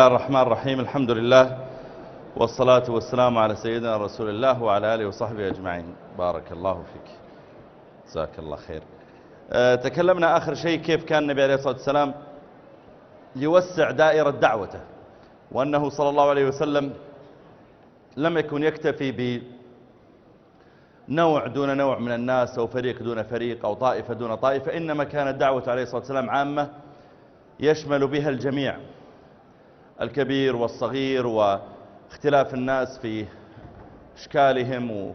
الله الرحمن الرحيم الحمد لله والصلاة والسلام على سيدنا رسول الله وعلى آله وصحبه أجمعين بارك الله فيك جزاك الله خير تكلمنا آخر شيء كيف كان النبي عليه الصلاة والسلام يوسع دائرة دعوته وأنه صلى الله عليه وسلم لم يكن يكتفي بنوع دون نوع من الناس أو فريق دون فريق أو طائفة دون طائفة إنما كانت دعوة عليه الصلاة والسلام عامة يشمل بها الجميع الكبير والصغير واختلاف الناس في إشكالهم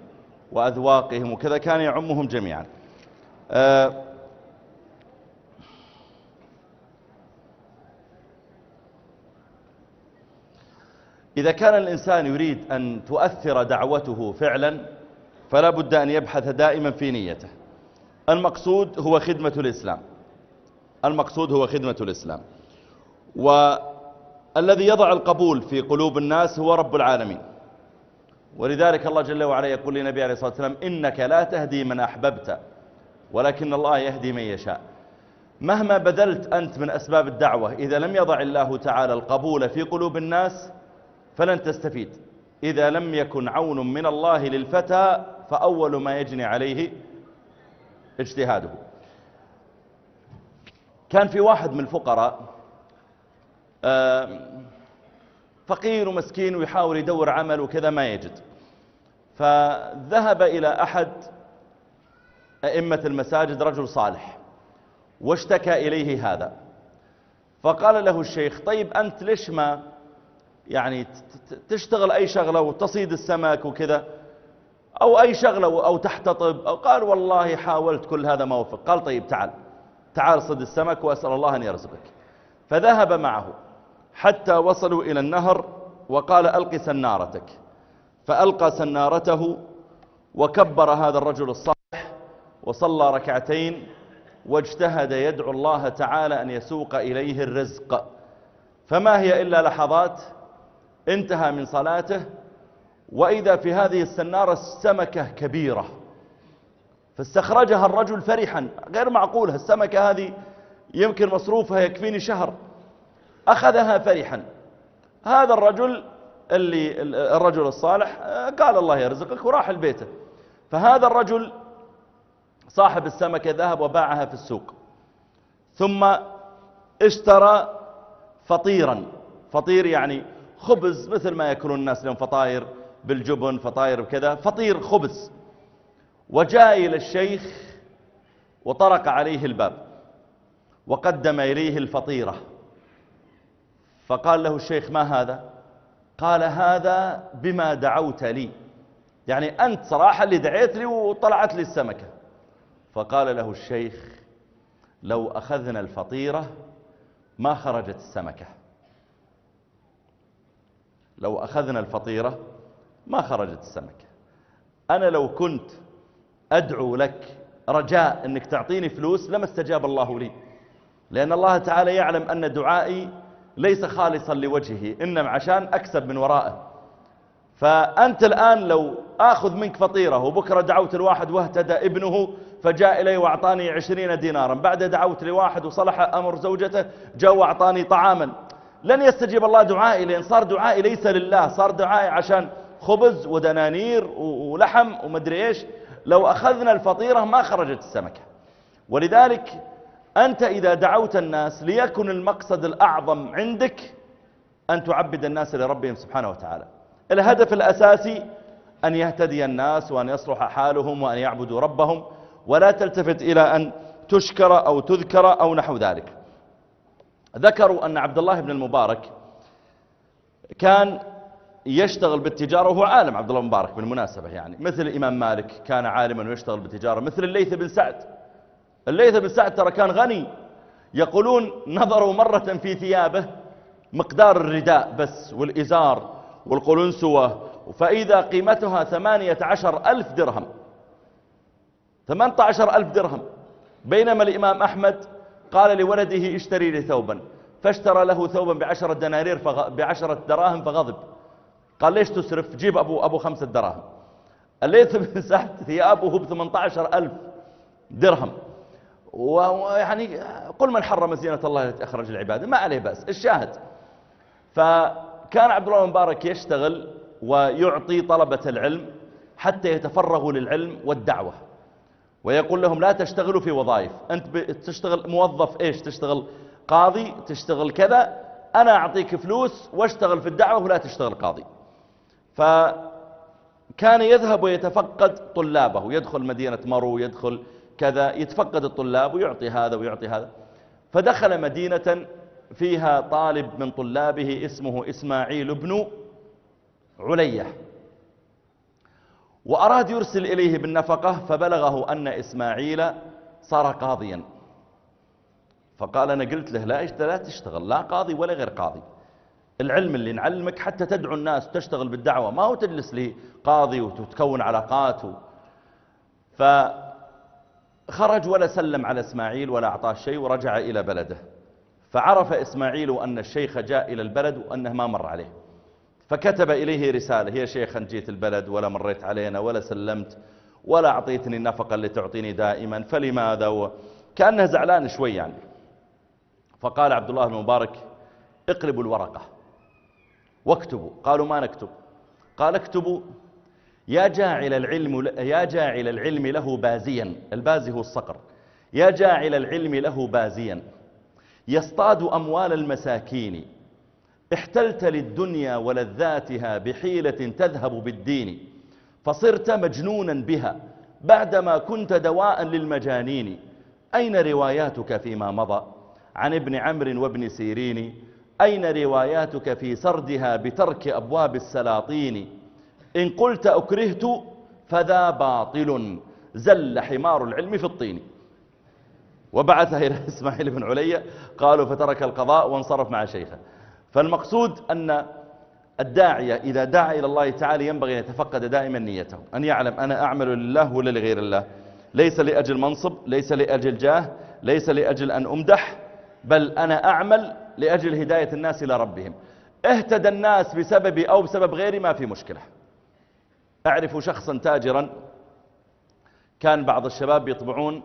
وأذواقهم وكذا كان يعمهم جميعا. آه، إذا كان الإنسان يريد أن تؤثر دعوته فعلا فلا بد أن يبحث دائما في نيته. المقصود هو خدمة الإسلام. المقصود هو خدمة الإسلام. والذي يضع القبول في قلوب الناس هو رب العالمين. ولذلك الله جل وعلا يقول لنبي عليه الصلاة والسلام إنك لا تهدي من أحببت ولكن الله يهدي من يشاء. مهما بذلت أنت من أسباب الدعوة إذا لم يضع الله تعالى القبول في قلوب الناس فلن تستفيد. إذا لم يكن عون من الله للفتى فأول ما يجني عليه اجتهاده. كان في واحد من الفقراء فقير ومسكين ويحاول يدور عمل وكذا ما يجد. فذهب إلى أحد أئمة المساجد رجل صالح واشتكى إليه هذا. فقال له الشيخ طيب أنت ليش ما يعني تشتغل أي شغلة وتصيد السمك وكذا؟ أو أي شغلة أو تحتطب أو قال والله حاولت كل هذا ما وفق. قال طيب تعال تعال صد السمك وأسأل الله أن يرزقك. فذهب معه. حتى وصلوا إلى النهر وقال ألق سنارتك. فألقى سنارته وكبر هذا الرجل الصالح وصلى ركعتين واجتهد يدعو الله تعالى أن يسوق إليه الرزق. فما هي إلا لحظات انتهى من صلاته وإذا في هذه السنارة السمكة كبيرة فاستخرجها الرجل فرحا. غير معقول السمكة هذه يمكن مصروفها يكفيني شهر. أخذها فرحا. هذا الرجل اللي الرجل الصالح قال الله يرزقك وراح البيت فهذا الرجل صاحب السمكة ذهب وباعها في السوق. ثم اشترى فطيرا. فطير يعني خبز مثل ما يأكلون الناس لهم فطاير بالجبن فطاير بكذا. فطير خبز. وجاء إلى الشيخ وطرق عليه الباب وقدم إليه الفطيرة. فقال له الشيخ ما هذا؟ قال هذا بما دعوت لي. يعني أنت صراحة اللي دعيت لي وطلعت لي السمكة. فقال له الشيخ لو أخذنا الفطيرة ما خرجت السمكة. لو أخذنا الفطيرة ما خرجت السمكة. أنا لو كنت أدعو لك رجاء أنك تعطيني فلوس لما استجاب الله لي. لأن الله تعالى يعلم أن دعائي ليس خالصا لوجهه إنما عشان أكسب من ورائه. فأنت الآن لو آخذ منك فطيرة وبكرة دعوت الواحد واهتدى ابنه فجاء إلي وأعطاني عشرين دينارا. بعد دعوت لواحد وصلح أمر زوجته جاء وأعطاني طعاما. لن يستجيب الله دعائي لأن صار دعائي ليس لله صار دعائي عشان خبز ودنانير ولحم ومدري إيش. لو أخذنا الفطيرة ما خرجت السمكة. ولذلك أنت إذا دعوت الناس ليكن المقصد الأعظم عندك أن تعبد الناس لربهم سبحانه وتعالى. الهدف الأساسي أن يهتدي الناس وأن يصلح حالهم وأن يعبدوا ربهم ولا تلتفت إلى أن تشكر أو تذكر أو نحو ذلك. ذكروا أن عبد الله بن المبارك كان يشتغل بالتجارة وهو عالم عبد الله المبارك بالمناسبة يعني. مثل الإمام مالك كان عالما ويشتغل بالتجارة مثل الليث بن سعد. الليث بن سعد ترى كان غني. يقولون نظروا مرة في ثيابه مقدار الرداء بس والإزار والقلنسوة فإذا قيمتها ثمانية عشر ألف درهم ثمانية عشر ألف درهم. بينما الإمام أحمد قال لولده اشتري لي ثوبا. فاشترى له ثوبا بعشرة دنانير فغ... بعشرة دراهم فغضب. قال ليش تسرف؟ جيب أبو, أبو خمسة دراهم. الليث بن سعد ثيابه ب 18 ألف درهم. ويعني قل من حرم زينة الله التي أخرج العبادة؟ ما عليه بأس الشاهد. فكان عبد الله المبارك يشتغل ويعطي طلبة العلم حتى يتفرغوا للعلم والدعوة. ويقول لهم لا تشتغلوا في وظائف. أنت تشتغل موظف إيش؟ تشتغل قاضي تشتغل كذا أنا أعطيك فلوس واشتغل في الدعوة ولا تشتغل قاضي. فكان يذهب ويتفقد طلابه يدخل مدينة مرو يدخل كذا يتفقد الطلاب ويعطي هذا ويعطي هذا. فدخل مدينة فيها طالب من طلابه اسمه إسماعيل بن علية. وأراد يرسل إليه بالنفقة فبلغه أن إسماعيل صار قاضيا. فقال أنا قلت له لا لا تشتغل لا قاضي ولا غير قاضي. العلم اللي نعلمك حتى تدعو الناس وتشتغل بالدعوة ما هو تجلس لي قاضي وتكون علاقات فخرج ولا سلم على إسماعيل ولا أعطاه شيء ورجع إلى بلده. فعرف إسماعيل أن الشيخ جاء إلى البلد وأنه ما مر عليه. فكتب إليه رسالة يا شيخ جيت البلد ولا مريت علينا ولا سلمت ولا أعطيتني النفقة اللي تعطيني دائما فلماذا؟ و... كأنه زعلان شوي يعني. فقال عبد الله المبارك اقلبوا الورقة واكتبوا. قالوا ما نكتب. قال اكتبوا يا جاعل العلم يا جاعل العلم له بازيا. البازي هو الصقر. يا جاعل العلم له بازيا. يصطاد أموال المساكين. احتلت للدنيا ولذاتها بحيلة تذهب بالدين. فصرت مجنونا بها بعدما كنت دواء للمجانين. أين رواياتك فيما مضى؟ عن ابن عمرو وابن سيرين. أين رواياتك في سردها بترك أبواب السلاطين؟ إن قلت أكرهت فذا باطل زل حمار العلم في الطين. وبعثه إلى إسماعيل بن علي قالوا فترك القضاء وانصرف مع شيخه. فالمقصود أن الداعية إذا دعا إلى الله تعالى ينبغي أن يتفقد دائما نيته أن يعلم أنا أعمل لله ولا لغير الله. ليس لأجل منصب ليس لأجل جاه ليس لأجل أن أمدح بل أنا أعمل لأجل هداية الناس إلى ربهم. اهتدى الناس بسببي أو بسبب غيري ما في مشكلة. أعرف شخصا تاجرا كان بعض الشباب يطبعون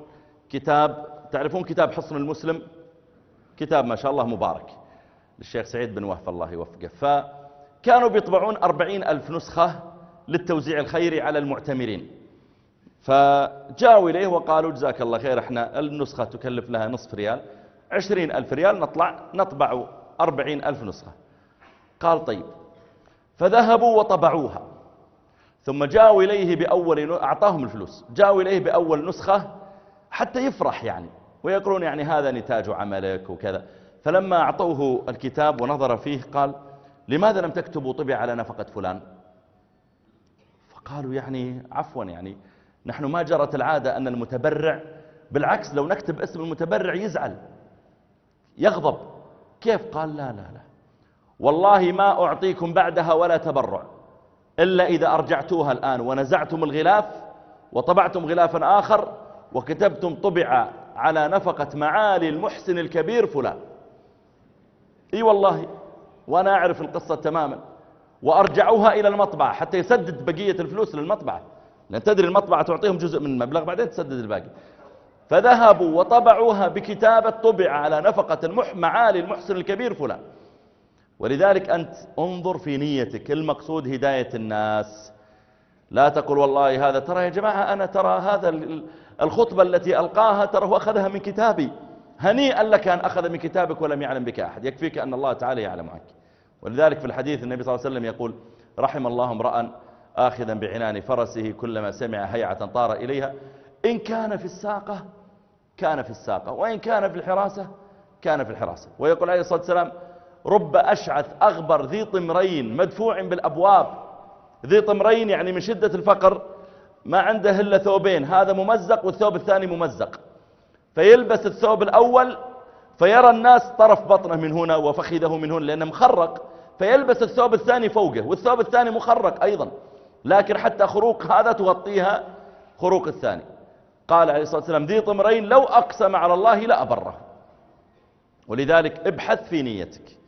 كتاب تعرفون كتاب حصن المسلم؟ كتاب ما شاء الله مبارك للشيخ سعيد بن وهف الله يوفقه. فكانوا بيطبعون أربعين ألف نسخة للتوزيع الخيري على المعتمرين. فجاءوا إليه وقالوا جزاك الله خير إحنا النسخة تكلف لها نصف ريال عشرين ألف ريال نطلع نطبع أربعين ألف نسخة. قال طيب فذهبوا وطبعوها. ثم جاءوا إليه بأول أعطاهم الفلوس. جاءوا إليه بأول نسخة حتى يفرح يعني ويقولون يعني هذا نتاج عملك وكذا. فلما أعطوه الكتاب ونظر فيه قال لماذا لم تكتبوا طبع على نفقة فلان؟ فقالوا يعني عفوا يعني نحن ما جرت العادة أن المتبرع بالعكس لو نكتب اسم المتبرع يزعل يغضب. كيف؟ قال لا لا لا والله ما أعطيكم بعدها ولا تبرع. إلا إذا أرجعتوها الآن ونزعتم الغلاف وطبعتم غلافا آخر وكتبتم طبع على نفقة معالي المحسن الكبير فلان. إي والله وأنا أعرف القصة تماما. وأرجعوها إلى المطبعة حتى يسدد بقية الفلوس للمطبعة. لأن تدري المطبعة تعطيهم جزء من المبلغ بعدين تسدد الباقي. فذهبوا وطبعوها بكتابة طبع على نفقة المح معالي المحسن الكبير فلان. ولذلك أنت انظر في نيتك المقصود هداية الناس. لا تقول والله هذا ترى يا جماعة أنا ترى هذا الخطبة التي ألقاها ترى هو أخذها من كتابي. هنيئا لك أن أخذ من كتابك ولم يعلم بك أحد. يكفيك أن الله تعالى يعلم عنك. ولذلك في الحديث النبي صلى الله عليه وسلم يقول رحم الله امرأ آخذا بعنان فرسه كلما سمع هيعة طار إليها. إن كان في الساقة كان في الساقة. وإن كان في الحراسة كان في الحراسة. ويقول عليه الصلاة والسلام رب أشعث أغبر ذي طمرين مدفوع بالأبواب. ذي طمرين يعني من شدة الفقر ما عنده إلا ثوبين هذا ممزق والثوب الثاني ممزق. فيلبس الثوب الأول فيرى الناس طرف بطنه من هنا وفخذه من هنا لأنه مخرق. فيلبس الثوب الثاني فوقه والثوب الثاني مخرق أيضا. لكن حتى خروق هذا تغطيها خروق الثاني. قال عليه الصلاة والسلام ذي طمرين لو أقسم على الله لأبره. ولذلك ابحث في نيتك.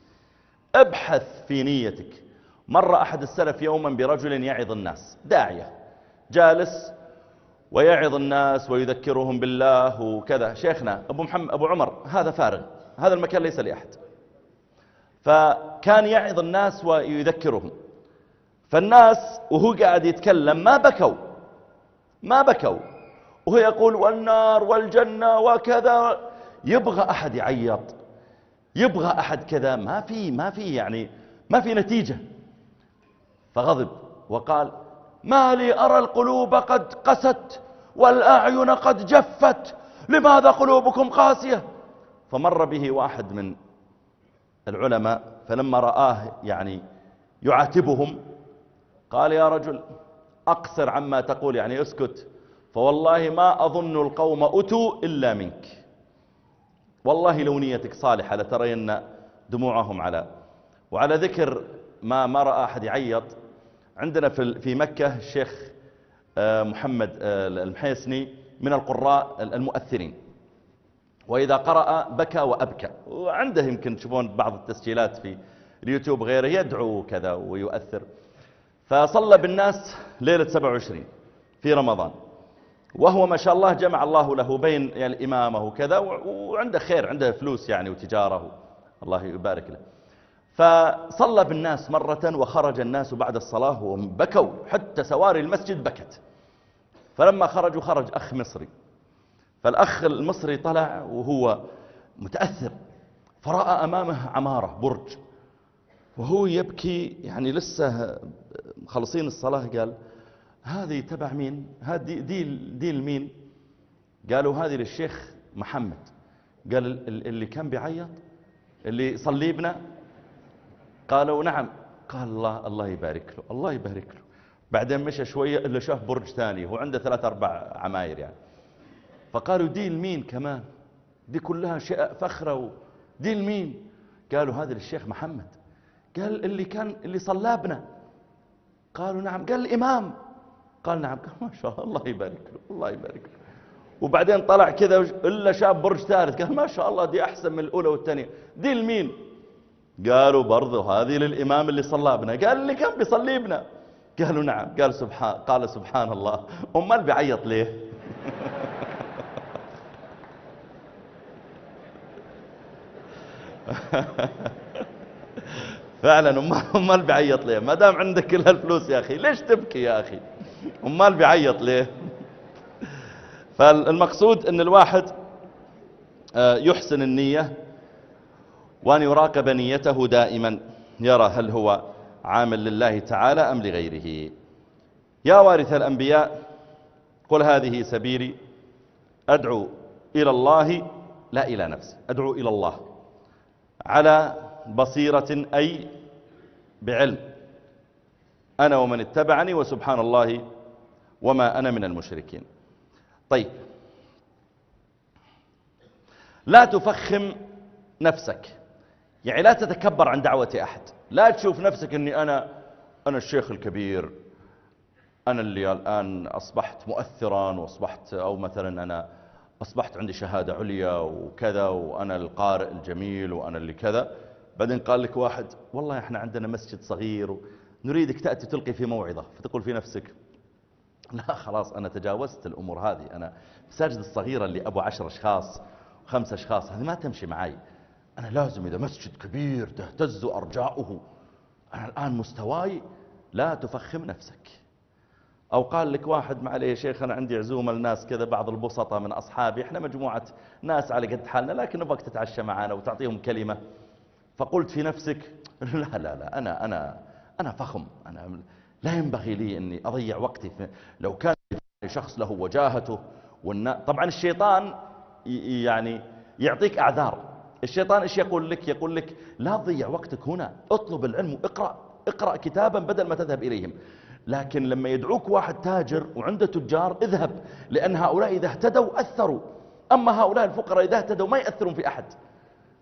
أبحث في نيتك. مر أحد السلف يوما برجل يعظ الناس داعية جالس ويعظ الناس ويذكرهم بالله وكذا. شيخنا أبو, محمد أبو عمر هذا فارغ هذا المكان ليس لأحد. فكان يعظ الناس ويذكرهم. فالناس وهو قاعد يتكلم ما بكوا ما بكوا. وهو يقول والنار والجنة وكذا. يبغى أحد يعيط. يبغى أحد كذا ما في ما في يعني ما في نتيجة. فغضب وقال ما لي أرى القلوب قد قست والأعين قد جفت لماذا قلوبكم قاسية؟ فمر به واحد من العلماء فلما رآه يعني يعاتبهم قال يا رجل أقصر عما تقول يعني اسكت فوالله ما أظن القوم أتوا إلا منك. والله لو نيتك صالحة لترين دموعهم على. وعلى ذكر ما ما رأى أحد يعيط عندنا في في مكة الشيخ آه، محمد آه، المحيسني من القراء المؤثرين. وإذا قرأ بكى وأبكى. وعنده يمكن تشوفون بعض التسجيلات في اليوتيوب غيره يدعو كذا ويؤثر. فصلى بالناس ليلة 27 في رمضان. وهو ما شاء الله جمع الله له بين يعني الإمامة وكذا وعنده خير عنده فلوس يعني وتجارة الله يبارك له. فصلى بالناس مرة وخرج الناس بعد الصلاة وهم بكوا حتى سواري المسجد بكت. فلما خرجوا خرج أخ مصري. فالأخ المصري طلع وهو متأثر. فرأى أمامه عمارة برج. وهو يبكي يعني لسه مخلصين الصلاة قال هذه تبع مين؟ هذه دي, دي لمين؟ قالوا هذه للشيخ محمد. قال اللي كان بيعيط اللي صليبنا قالوا نعم. قال الله الله يبارك له الله يبارك له. بعدين مشى شوية إلا شاف برج ثاني هو عنده ثلاث أربع عماير يعني. فقالوا دي لمين كمان؟ دي كلها شيء فخرة دي لمين؟ قالوا هذا للشيخ محمد. قال اللي كان اللي صلابنا قالوا نعم. قال الإمام. قال نعم قال ما شاء الله يبارك له الله يبارك له. وبعدين طلع كذا إلا شاف برج ثالث قال ما شاء الله دي أحسن من الأولى والثانية. دي لمين؟ قالوا برضه هذه للإمام اللي صلى بنا قال اللي كان بيصلي بنا قالوا نعم. قال سبحان قال سبحان الله. أمال بيعيط ليه؟ فعلا امال بيعيط ليه؟ ما دام عندك كل هالفلوس يا أخي ليش تبكي يا أخي؟ أمال بيعيط ليه؟ فالمقصود إن الواحد آه، يحسن النية وأن يراقب نيته دائما. يرى هل هو عامل لله تعالى أم لغيره. يا وارث الأنبياء قل هذه سبيلي. أدعو إلى الله لا إلى نفسي أدعو إلى الله. على بصيرة أي بعلم. أنا ومن اتبعني وسبحان الله وما أنا من المشركين. طيب. لا تفخم نفسك. يعني لا تتكبر عن دعوة أحد. لا تشوف نفسك أني أنا أنا الشيخ الكبير أنا اللي الآن أصبحت مؤثرا وأصبحت أو مثلا أنا أصبحت عندي شهادة عليا وكذا وأنا القارئ الجميل وأنا اللي كذا. بعدين قال لك واحد والله إحنا عندنا مسجد صغير نريدك تأتي تلقي في موعظة فتقول في نفسك لا خلاص أنا تجاوزت الأمور هذه أنا مساجد الصغيرة اللي أبو عشر أشخاص خمس أشخاص هذه ما تمشي معي أنا لازم إذا مسجد كبير تهتز أرجاؤه. أنا الآن مستواي لا تفخم نفسك. أو قال لك واحد معليه يا شيخ أنا عندي عزومة لناس كذا بعض البسطة من أصحابي إحنا مجموعة ناس على قد حالنا لكن نبغاك تتعشى معنا وتعطيهم كلمة. فقلت في نفسك لا لا لا أنا, أنا, أنا فخم. أنا لا ينبغي لي أني أضيع وقتي لو كان شخص له وجاهته طبعا الشيطان يعني يعطيك أعذار. الشيطان إيش يقول لك؟ يقول لك لا تضيع وقتك هنا. اطلب العلم واقرأ. اقرأ كتابا بدل ما تذهب إليهم. لكن لما يدعوك واحد تاجر وعنده تجار اذهب. لأن هؤلاء إذا اهتدوا أثروا. أما هؤلاء الفقراء إذا اهتدوا ما يأثرون في أحد.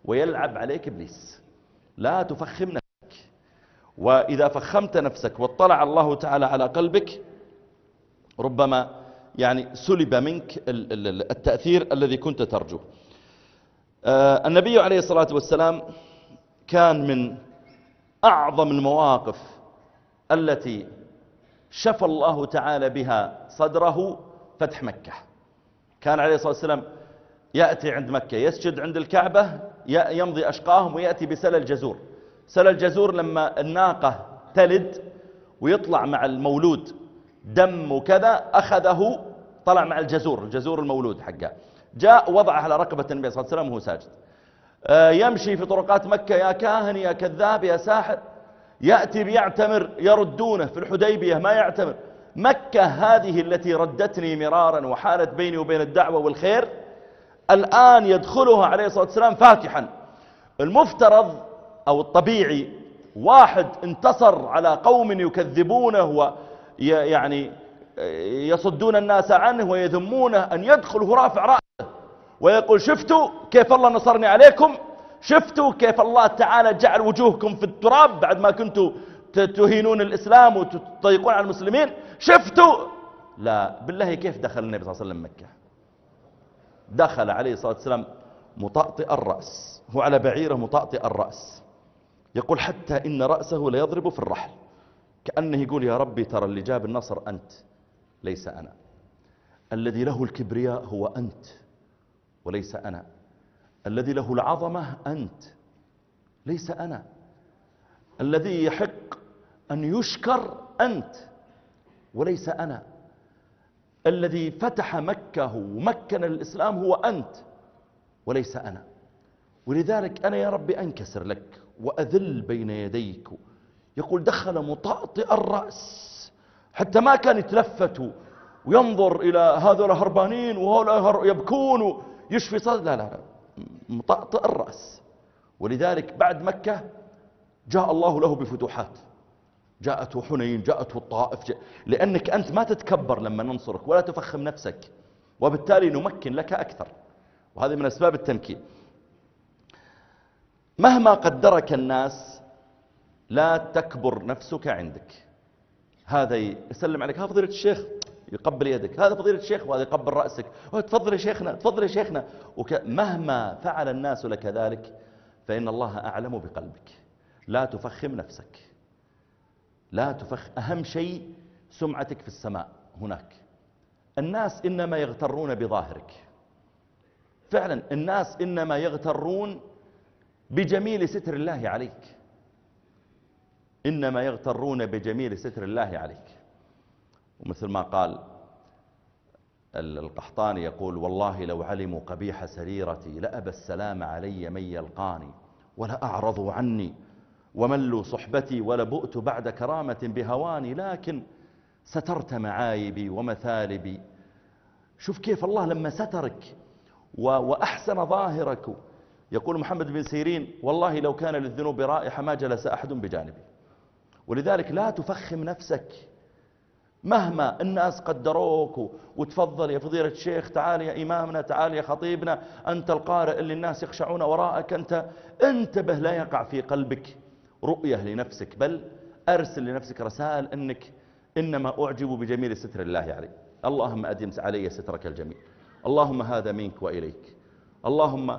ويلعب عليك إبليس. لا تفخم نفسك وإذا فخمت نفسك واطلع الله تعالى على قلبك ربما يعني سلب منك التأثير الذي كنت ترجوه آه، النبي عليه الصلاة والسلام كان من أعظم المواقف التي شفى الله تعالى بها صدره فتح مكة. كان عليه الصلاة والسلام يأتي عند مكة يسجد عند الكعبة يمضي أشقاهم ويأتي بسل الجزور سل الجزور لما الناقة تلد ويطلع مع المولود. دم وكذا أخذه طلع مع الجزور الجزور المولود حقه. جاء وضعه على رقبة النبي صلى الله عليه وسلم وهو ساجد. آه، يمشي في طرقات مكة يا كاهن يا كذاب يا ساحر. يأتي بيعتمر يردونه في الحديبية ما يعتمر. مكة هذه التي ردتني مرارا وحالت بيني وبين الدعوة والخير الآن يدخلها عليه الصلاة والسلام فاتحا المفترض أو الطبيعي واحد انتصر على قوم يكذبونه ويعني يصدون الناس عنه ويذمونه أن يدخل رافع رأسه ويقول شفتوا كيف الله نصرني عليكم؟ شفتوا كيف الله تعالى جعل وجوهكم في التراب بعد ما كنتوا تهينون الإسلام وتضيقون على المسلمين؟ شفتوا؟ لا بالله كيف دخل النبي صلى الله عليه وسلم مكة؟ دخل عليه الصلاة والسلام مطأطئ الرأس هو على بعيره مطأطئ الرأس. يقول حتى إن رأسه ليضرب في الرحل. كأنه يقول يا ربي ترى اللي جاب النصر أنت ليس أنا. الذي له الكبرياء هو أنت وليس أنا. الذي له العظمة أنت ليس أنا. الذي يحق أن يشكر أنت وليس أنا. الذي فتح مكة ومكن الإسلام هو أنت وليس أنا. ولذلك أنا يا ربي أنكسر لك وأذل بين يديك. يقول دخل مطأطئ الرأس حتى ما كان يتلفت وينظر إلى هذول هربانين وهؤلاء يبكون ويشفي صدر لا لا مطأطئ الرأس. ولذلك بعد مكة جاء الله له بفتوحات. جاءته حنين جاءته الطائف. جاء لأنك أنت ما تتكبر لما ننصرك ولا تفخم نفسك. وبالتالي نمكن لك أكثر. وهذه من أسباب التمكين. مهما قدرك الناس لا تكبر نفسك عندك. هذا يسلم عليك. ها فضيلة الشيخ يقبل يدك. هذا فضيلة الشيخ وهذا يقبل رأسك. تفضل يا شيخنا تفضل يا شيخنا. مهما فعل الناس لك ذلك فإن الله أعلم بقلبك. لا تفخم نفسك. لا تفخ أهم شيء سمعتك في السماء هناك. الناس إنما يغترون بظاهرك. فعلا الناس إنما يغترون بجميل ستر الله عليك. إنما يغترون بجميل ستر الله عليك. ومثل ما قال القحطاني يقول والله لو علموا قبيح سريرتي لأبى السلام علي من يلقاني ولا أعرضوا عني وملوا صحبتي ولبؤت بعد كرامة بهواني لكن سترت معايبي ومثالبي. شوف كيف الله لما سترك وأحسن ظاهرك يقول محمد بن سيرين والله لو كان للذنوب رائحة ما جلس أحد بجانبي. ولذلك لا تفخم نفسك. مهما الناس قدروك وتفضل يا فضيلة الشيخ تعال يا إمامنا تعال يا خطيبنا أنت القارئ اللي الناس يخشعون وراءك أنت انتبه لا يقع في قلبك رؤية لنفسك بل أرسل لنفسك رسائل أنك إنما أعجب بجميل ستر الله علي. اللهم أدم علي سترك الجميل اللهم هذا منك وإليك. اللهم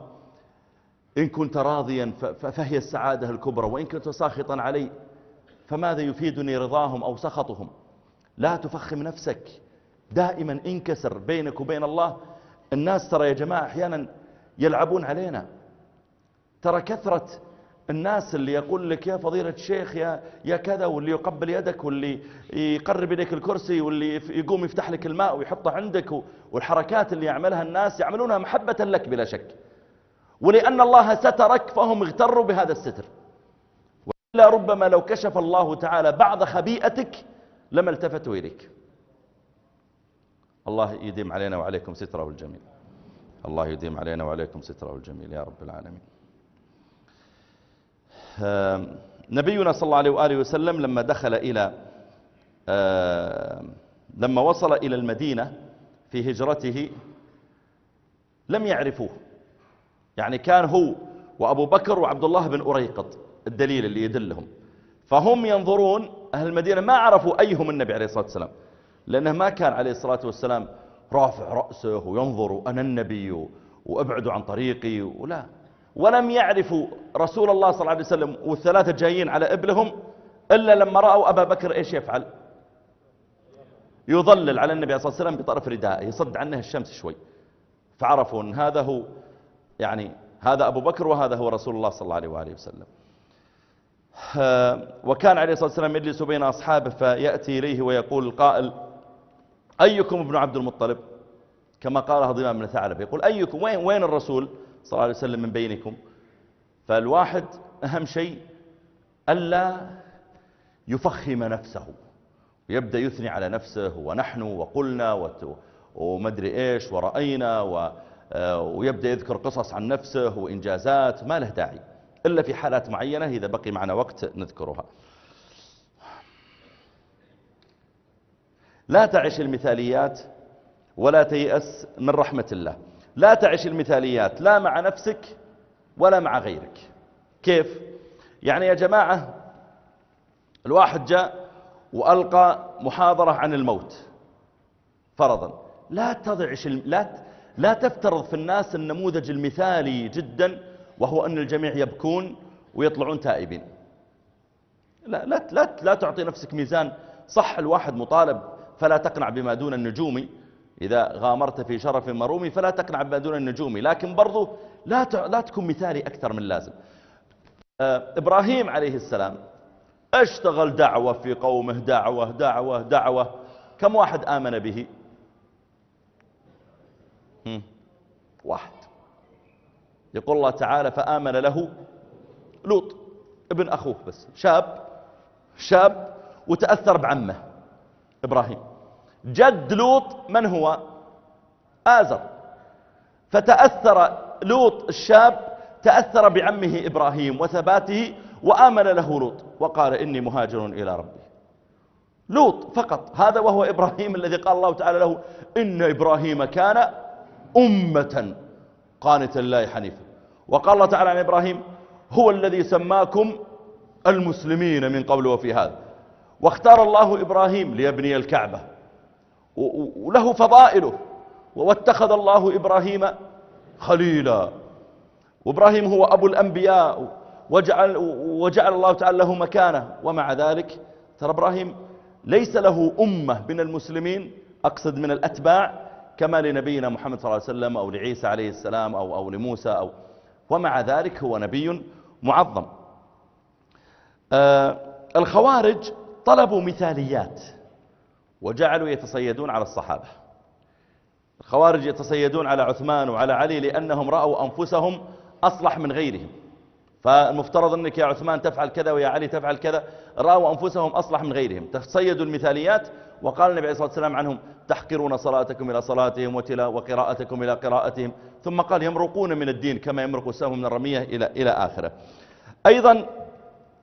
إن كنت راضيا فهي السعادة الكبرى وإن كنت ساخطا علي فماذا يفيدني رضاهم أو سخطهم؟ لا تفخم نفسك. دائما انكسر بينك وبين الله. الناس ترى يا جماعة أحيانا يلعبون علينا. ترى كثرة الناس اللي يقول لك يا فضيلة الشيخ يا, يا كذا واللي يقبل يدك واللي يقرب إليك الكرسي واللي يقوم يفتح لك الماء ويحطه عندك والحركات اللي يعملها الناس يعملونها محبة لك بلا شك. ولأن الله سترك فهم اغتروا بهذا الستر. وإلا ربما لو كشف الله تعالى بعض خبيئتك لما التفتوا إليك. الله يديم علينا وعليكم ستره الجميل. الله يديم علينا وعليكم ستره الجميل يا رب العالمين. نبينا صلى الله عليه وآله وسلم لما دخل إلى لما وصل إلى المدينة في هجرته لم يعرفوه. يعني كان هو وأبو بكر وعبد الله بن أريقط الدليل اللي يدلهم. فهم ينظرون أهل المدينة ما عرفوا أيهم النبي عليه الصلاة والسلام لأنه ما كان عليه الصلاة والسلام رافع رأسه وينظر أنا النبي وابعدوا عن طريقي ولا. ولم يعرفوا رسول الله صلى الله عليه وسلم والثلاثة جايين على إبلهم إلا لما رأوا أبا بكر إيش يفعل؟ يظلل على النبي صلى الله عليه وسلم بطرف ردائه يصد عنه الشمس شوي. فعرفوا أن هذا هو يعني هذا أبو بكر وهذا هو رسول الله صلى الله عليه وآله وسلم. وكان عليه الصلاة والسلام يجلس بين أصحابه فيأتي إليه ويقول القائل أيكم ابن عبد المطلب؟ كما قالها ضمام بن ثعلب يقول أيكم؟ وين, وين الرسول صلى الله عليه وسلم من بينكم؟ فالواحد أهم شيء ألا يفخم نفسه ويبدأ يثني على نفسه ونحن وقلنا ومدري إيش ورأينا ويبدأ يذكر قصص عن نفسه وإنجازات ما له داعي إلا في حالات معينة إذا بقي معنا وقت نذكرها. لا تعش المثاليات ولا تيأس من رحمة الله. لا تعش المثاليات لا مع نفسك ولا مع غيرك. كيف؟ يعني يا جماعة الواحد جاء وألقى محاضرة عن الموت فرضا. لا تضعش لا لا تفترض في الناس النموذج المثالي جدا وهو أن الجميع يبكون ويطلعون تائبين. لا, لا, لا, لا تعطي نفسك ميزان. صح الواحد مطالب فلا تقنع بما دون النجوم. إذا غامرت في شرف مرومي فلا تقنع بما دون النجوم. لكن برضو لا, لا تكون مثالي أكثر من لازم. آه، إبراهيم عليه السلام اشتغل دعوة في قومه دعوة دعوة دعوة. كم واحد آمن به؟ واحد. يقول الله تعالى فآمن له لوط ابن أخوه بس. شاب شاب وتأثر بعمه إبراهيم. جد لوط من هو؟ آزر. فتأثر لوط الشاب تأثر بعمه إبراهيم وثباته وآمن له لوط وقال إني مهاجر إلى ربي. لوط فقط. هذا وهو إبراهيم الذي قال الله تعالى له إن إبراهيم كان أمة قانتا الله حنيفا وقال الله تعالى عن إبراهيم هو الذي سماكم المسلمين من قبل وفي هذا. واختار الله إبراهيم ليبني الكعبة. وله فضائله. واتخذ الله إبراهيم خليلا. وإبراهيم هو أبو الأنبياء. وجعل, وجعل الله تعالى له مكانة. ومع ذلك ترى إبراهيم ليس له أمة من المسلمين أقصد من الأتباع كما لنبينا محمد صلى الله عليه وسلم أو لعيسى عليه السلام أو, أو لموسى أو ومع ذلك هو نبي معظم. آه الخوارج طلبوا مثاليات وجعلوا يتصيدون على الصحابة. الخوارج يتصيدون على عثمان وعلى علي لأنهم رأوا أنفسهم أصلح من غيرهم. فالمفترض أنك يا عثمان تفعل كذا ويا علي تفعل كذا رأوا أنفسهم أصلح من غيرهم. تصيدوا المثاليات وقال النبي عليه الصلاة والسلام عنهم تحقرون صلاتكم إلى صلاتهم وقراءتكم إلى قراءتهم ثم قال يمرقون من الدين كما يمرق السهم من الرمية إلى, إلى آخره. أيضا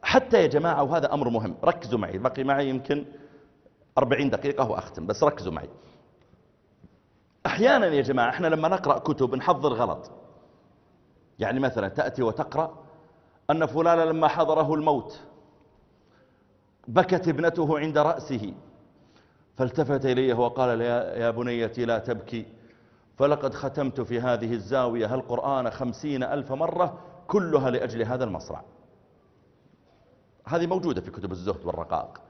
حتى يا جماعة وهذا أمر مهم ركزوا معي. بقي معي يمكن أربعين دقيقة وأختم بس ركزوا معي. أحيانا يا جماعة إحنا لما نقرأ كتب نحضر غلط. يعني مثلا تأتي وتقرأ أن فلان لما حضره الموت بكت ابنته عند رأسه. فالتفت إليه وقال يا بنيتي لا تبكي فلقد ختمت في هذه الزاوية القرآن خمسين ألف مرة؟ كلها لأجل هذا المصرع. هذه موجودة في كتب الزهد والرقائق.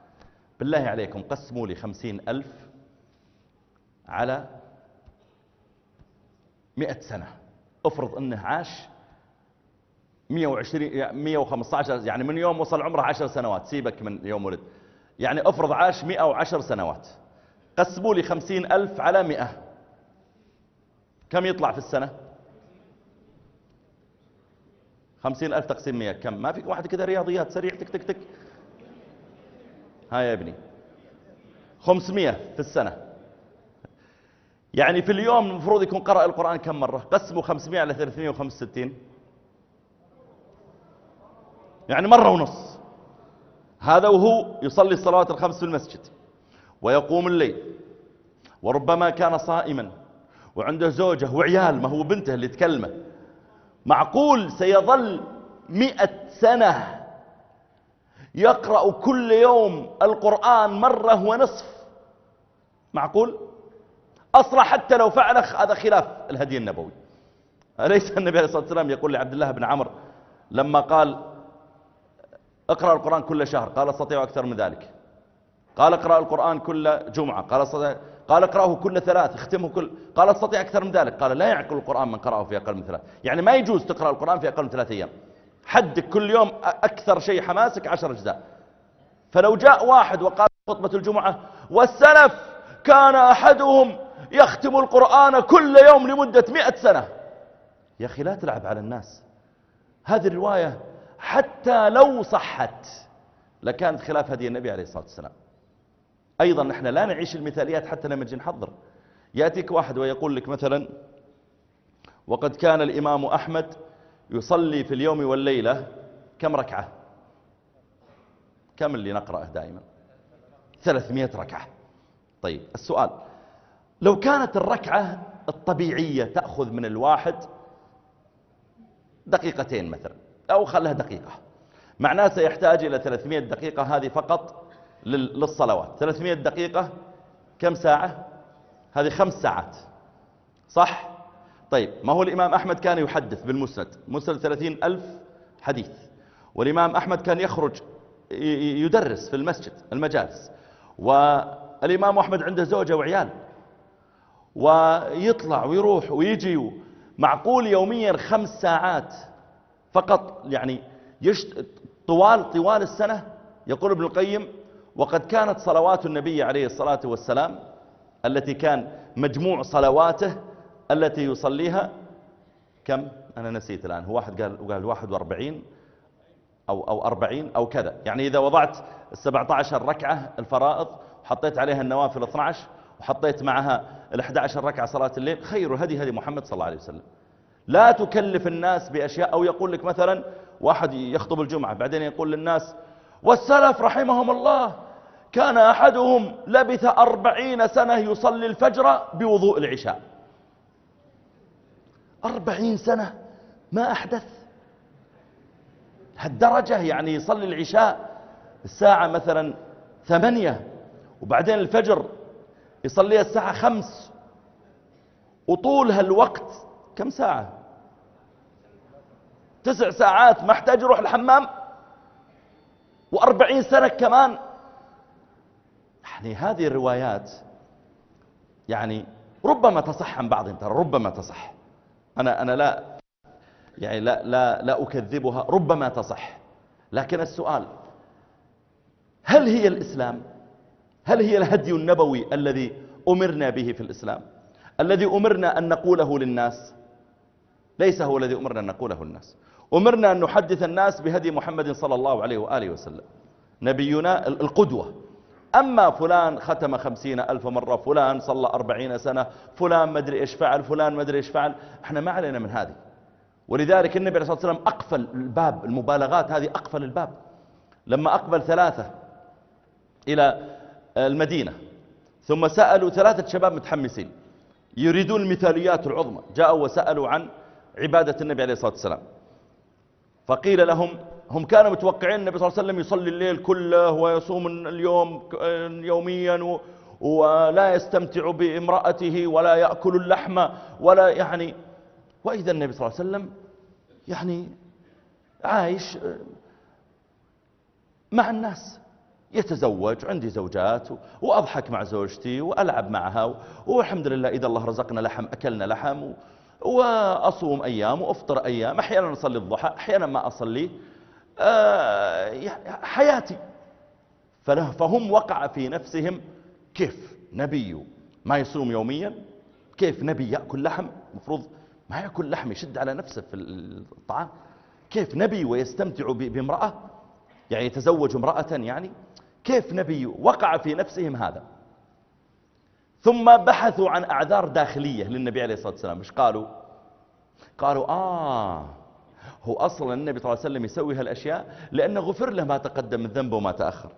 بالله عليكم قسموا لي خمسين ألف على مئة سنة. افرض أنه عاش 120 115 يعني من يوم وصل عمره 10 سنوات. سيبك من يوم ولد. يعني افرض عاش 110 سنوات. قسموا لي 50 ألف على 100 كم يطلع في السنة؟ خمسين ألف تقسيم مئة. كم؟ ما فيك واحد كذا رياضيات سريع. تك تك تك. ها يا ابني. خمسمية في السنة. يعني في اليوم المفروض يكون قرأ القرآن كم مرة؟ قسموا خمسمية على ثلاثمية وخمس ستين يعني مرة ونص. هذا وهو يصلي الصلوات الخمس في المسجد ويقوم الليل وربما كان صائما وعنده زوجة وعيال ما هو بنته اللي تكلمه. معقول سيظل مئة سنة يقرأ كل يوم القرآن مرة ونصف؟ معقول؟ أصلا حتى لو فعل هذا خلاف الهدي النبوي. أليس النبي عليه الصلاة والسلام يقول لعبد الله بن عمر لما قال اقرأ القرآن كل شهر قال أستطيع أكثر من ذلك. قال اقرأ القرآن كل جمعة قال أستطيع قال اقرأه كل ثلاث اختمه كل قال أستطيع أكثر من ذلك. قال لا يعقل القرآن من قرأه في أقل من ثلاث. يعني ما يجوز تقرأ القرآن في أقل من ثلاث أيام. حدك كل يوم أكثر شيء حماسك عشر أجزاء. فلو جاء واحد وقال خطبة الجمعة والسلف كان أحدهم يختم القرآن كل يوم لمدة مئة سنة. يا أخي لا تلعب على الناس. هذه الرواية حتى لو صحت لكانت خلاف هدي النبي عليه الصلاة والسلام. أيضا نحن لا نعيش المثاليات حتى لما نجي نحضر. يأتيك واحد ويقول لك مثلا وقد كان الإمام أحمد يصلي في اليوم والليلة كم ركعة؟ كم اللي نقرأه دائما؟ ثلاثمائة ركعة. طيب السؤال لو كانت الركعة الطبيعية تأخذ من الواحد دقيقتين مثلا أو خلها دقيقة. معناه سيحتاج إلى 300 دقيقة هذه فقط للصلوات. 300 دقيقة كم ساعة؟ هذه خمس ساعات. صح؟ طيب ما هو الإمام أحمد كان يحدث بالمسند؟ مسند 30 ألف حديث. والإمام أحمد كان يخرج يدرس في المسجد المجالس. والإمام أحمد عنده زوجة وعيال. ويطلع ويروح ويجي معقول يوميا خمس ساعات فقط يعني يشت طوال طوال السنة يقول ابن القيم وقد كانت صلوات النبي عليه الصلاة والسلام التي كان مجموع صلواته التي يصليها كم؟ أنا نسيت الآن. هو واحد قال قال 41 أو أو 40 أو كذا. يعني إذا وضعت 17 ركعة الفرائض وحطيت عليها النوافل 12 وحطيت معها ال 11 ركعة صلاة الليل خير الهدي هدي محمد صلى الله عليه وسلم. لا تكلف الناس بأشياء. أو يقول لك مثلا واحد يخطب الجمعة بعدين يقول للناس والسلف رحمهم الله كان أحدهم لبث أربعين سنة يصلي الفجر بوضوء العشاء. أربعين سنة ما أحدث. هالدرجة يعني يصلي العشاء الساعة مثلا ثمانية وبعدين الفجر يصليها الساعة خمس. وطول هالوقت كم ساعة؟ تسع ساعات ما احتاج يروح الحمام وأربعين سنة كمان. يعني هذه الروايات يعني ربما تصح عن بعضهم ترى ربما تصح. أنا, أنا لا يعني لا, لا, لا أكذبها ربما تصح. لكن السؤال هل هي الإسلام؟ هل هي الهدي النبوي الذي أمرنا به في الإسلام؟ الذي أمرنا أن نقوله للناس؟ ليس هو الذي أمرنا أن نقوله للناس. أمرنا أن نحدث الناس بهدي محمد صلى الله عليه وآله وسلم. نبينا القدوة. أما فلان ختم خمسين ألف مرة فلان صلى أربعين سنة فلان مدري إيش فعل فلان مدري إيش فعل. إحنا ما علينا من هذه. ولذلك النبي عليه الصلاة والسلام أقفل الباب المبالغات هذه أقفل الباب. لما أقبل ثلاثة إلى المدينة ثم سألوا ثلاثة شباب متحمسين يريدون المثاليات العظمى. جاءوا وسألوا عن عبادة النبي عليه الصلاة والسلام. فقيل لهم هم كانوا متوقعين النبي صلى الله عليه وسلم يصلي الليل كله ويصوم اليوم يوميا ولا يستمتع بامرأته ولا يأكل اللحم ولا يعني وإذا النبي صلى الله عليه وسلم يعني عايش مع الناس يتزوج عندي زوجات وأضحك مع زوجتي وألعب معها والحمد لله إذا الله رزقنا لحم أكلنا لحم وأصوم أيام وأفطر أيام أحيانا أصلي الضحى أحيانا ما أصلي. آه، حياتي. فهم وقع في نفسهم كيف نبي ما يصوم يوميا؟ كيف نبي يأكل لحم؟ مفروض ما يأكل لحم يشد على نفسه في الطعام. كيف نبي ويستمتع بامرأة؟ يعني يتزوج امرأة يعني. كيف نبي وقع في نفسهم هذا؟ ثم بحثوا عن أعذار داخلية للنبي عليه الصلاة والسلام. مش قالوا؟ قالوا آه هو أصلا النبي صلى الله عليه وسلم يسوي هالأشياء لأنه غفر له ما تقدم من ذنبه وما تأخر.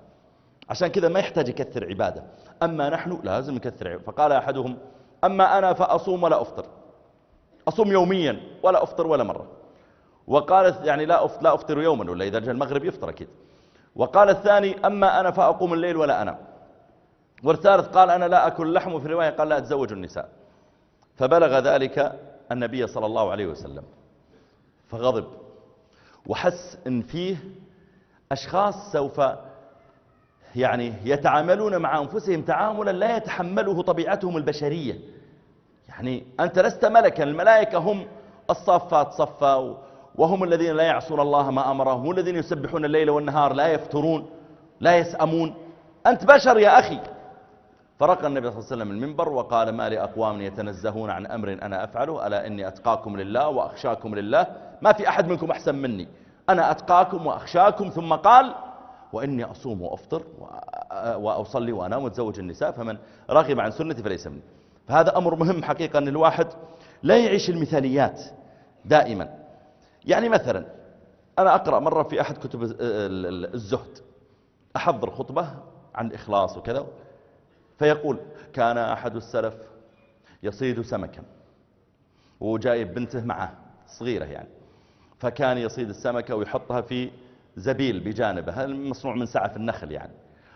عشان كذا ما يحتاج يكثر عبادة. أما نحن لازم نكثر عبادة. فقال أحدهم أما أنا فأصوم ولا أفطر. أصوم يوميا ولا أفطر ولا مرة. وقال يعني لا أفطر, لا أفطر يوما ولا إذا جاء المغرب يفطر أكيد. وقال الثاني أما أنا فأقوم الليل ولا أنام. والثالث قال أنا لا أكل لحم وفي رواية قال لا أتزوج النساء. فبلغ ذلك النبي صلى الله عليه وسلم. فغضب. وحس إن فيه أشخاص سوف يعني يتعاملون مع أنفسهم تعاملا لا يتحمله طبيعتهم البشرية. يعني أنت لست ملكا الملائكة هم الصافات صفا وهم الذين لا يعصون الله ما أمرهم هم الذين يسبحون الليل والنهار لا يفترون لا يسأمون. أنت بشر يا أخي. فرق النبي صلى الله عليه وسلم المنبر وقال ما لأقوام يتنزهون عن أمر أنا أفعله ألا إني أتقاكم لله وأخشاكم لله. ما في أحد منكم أحسن مني. أنا أتقاكم وأخشاكم. ثم قال وإني أصوم وأفطر وأصلي وأنام وأتزوج النساء فمن رغب عن سنتي فليس مني. فهذا أمر مهم حقيقة أن الواحد لا يعيش المثاليات دائما. يعني مثلا أنا أقرأ مرة في أحد كتب الزهد. أحضر خطبة عن الإخلاص وكذا. فيقول كان أحد السلف يصيد سمكا. وجايب بنته معه صغيرة يعني. فكان يصيد السمكة ويحطها في زبيل بجانبه مصنوع من سعف النخل يعني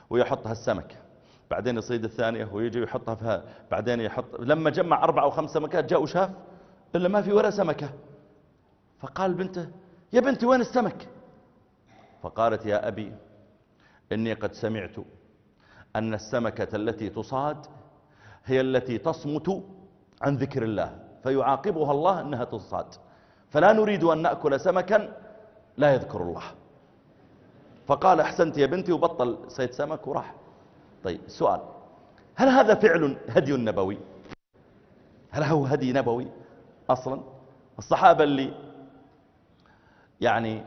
ويحطها السمكة بعدين يصيد الثانية ويجي ويحطها فيها بعدين يحط لما جمع أربع أو خمس سمكات جاء وشاف إلا ما في ولا سمكة. فقال بنته يا بنتي وين السمك؟ فقالت يا أبي إني قد سمعت أن السمكة التي تصاد هي التي تصمت عن ذكر الله فيعاقبها الله أنها تصاد. فلا نريد أن نأكل سمكا لا يذكر الله. فقال أحسنت يا بنتي وبطل صيد سمك وراح. طيب سؤال هل هذا فعل هدي نبوي؟ هل هو هدي نبوي أصلا؟ الصحابة اللي يعني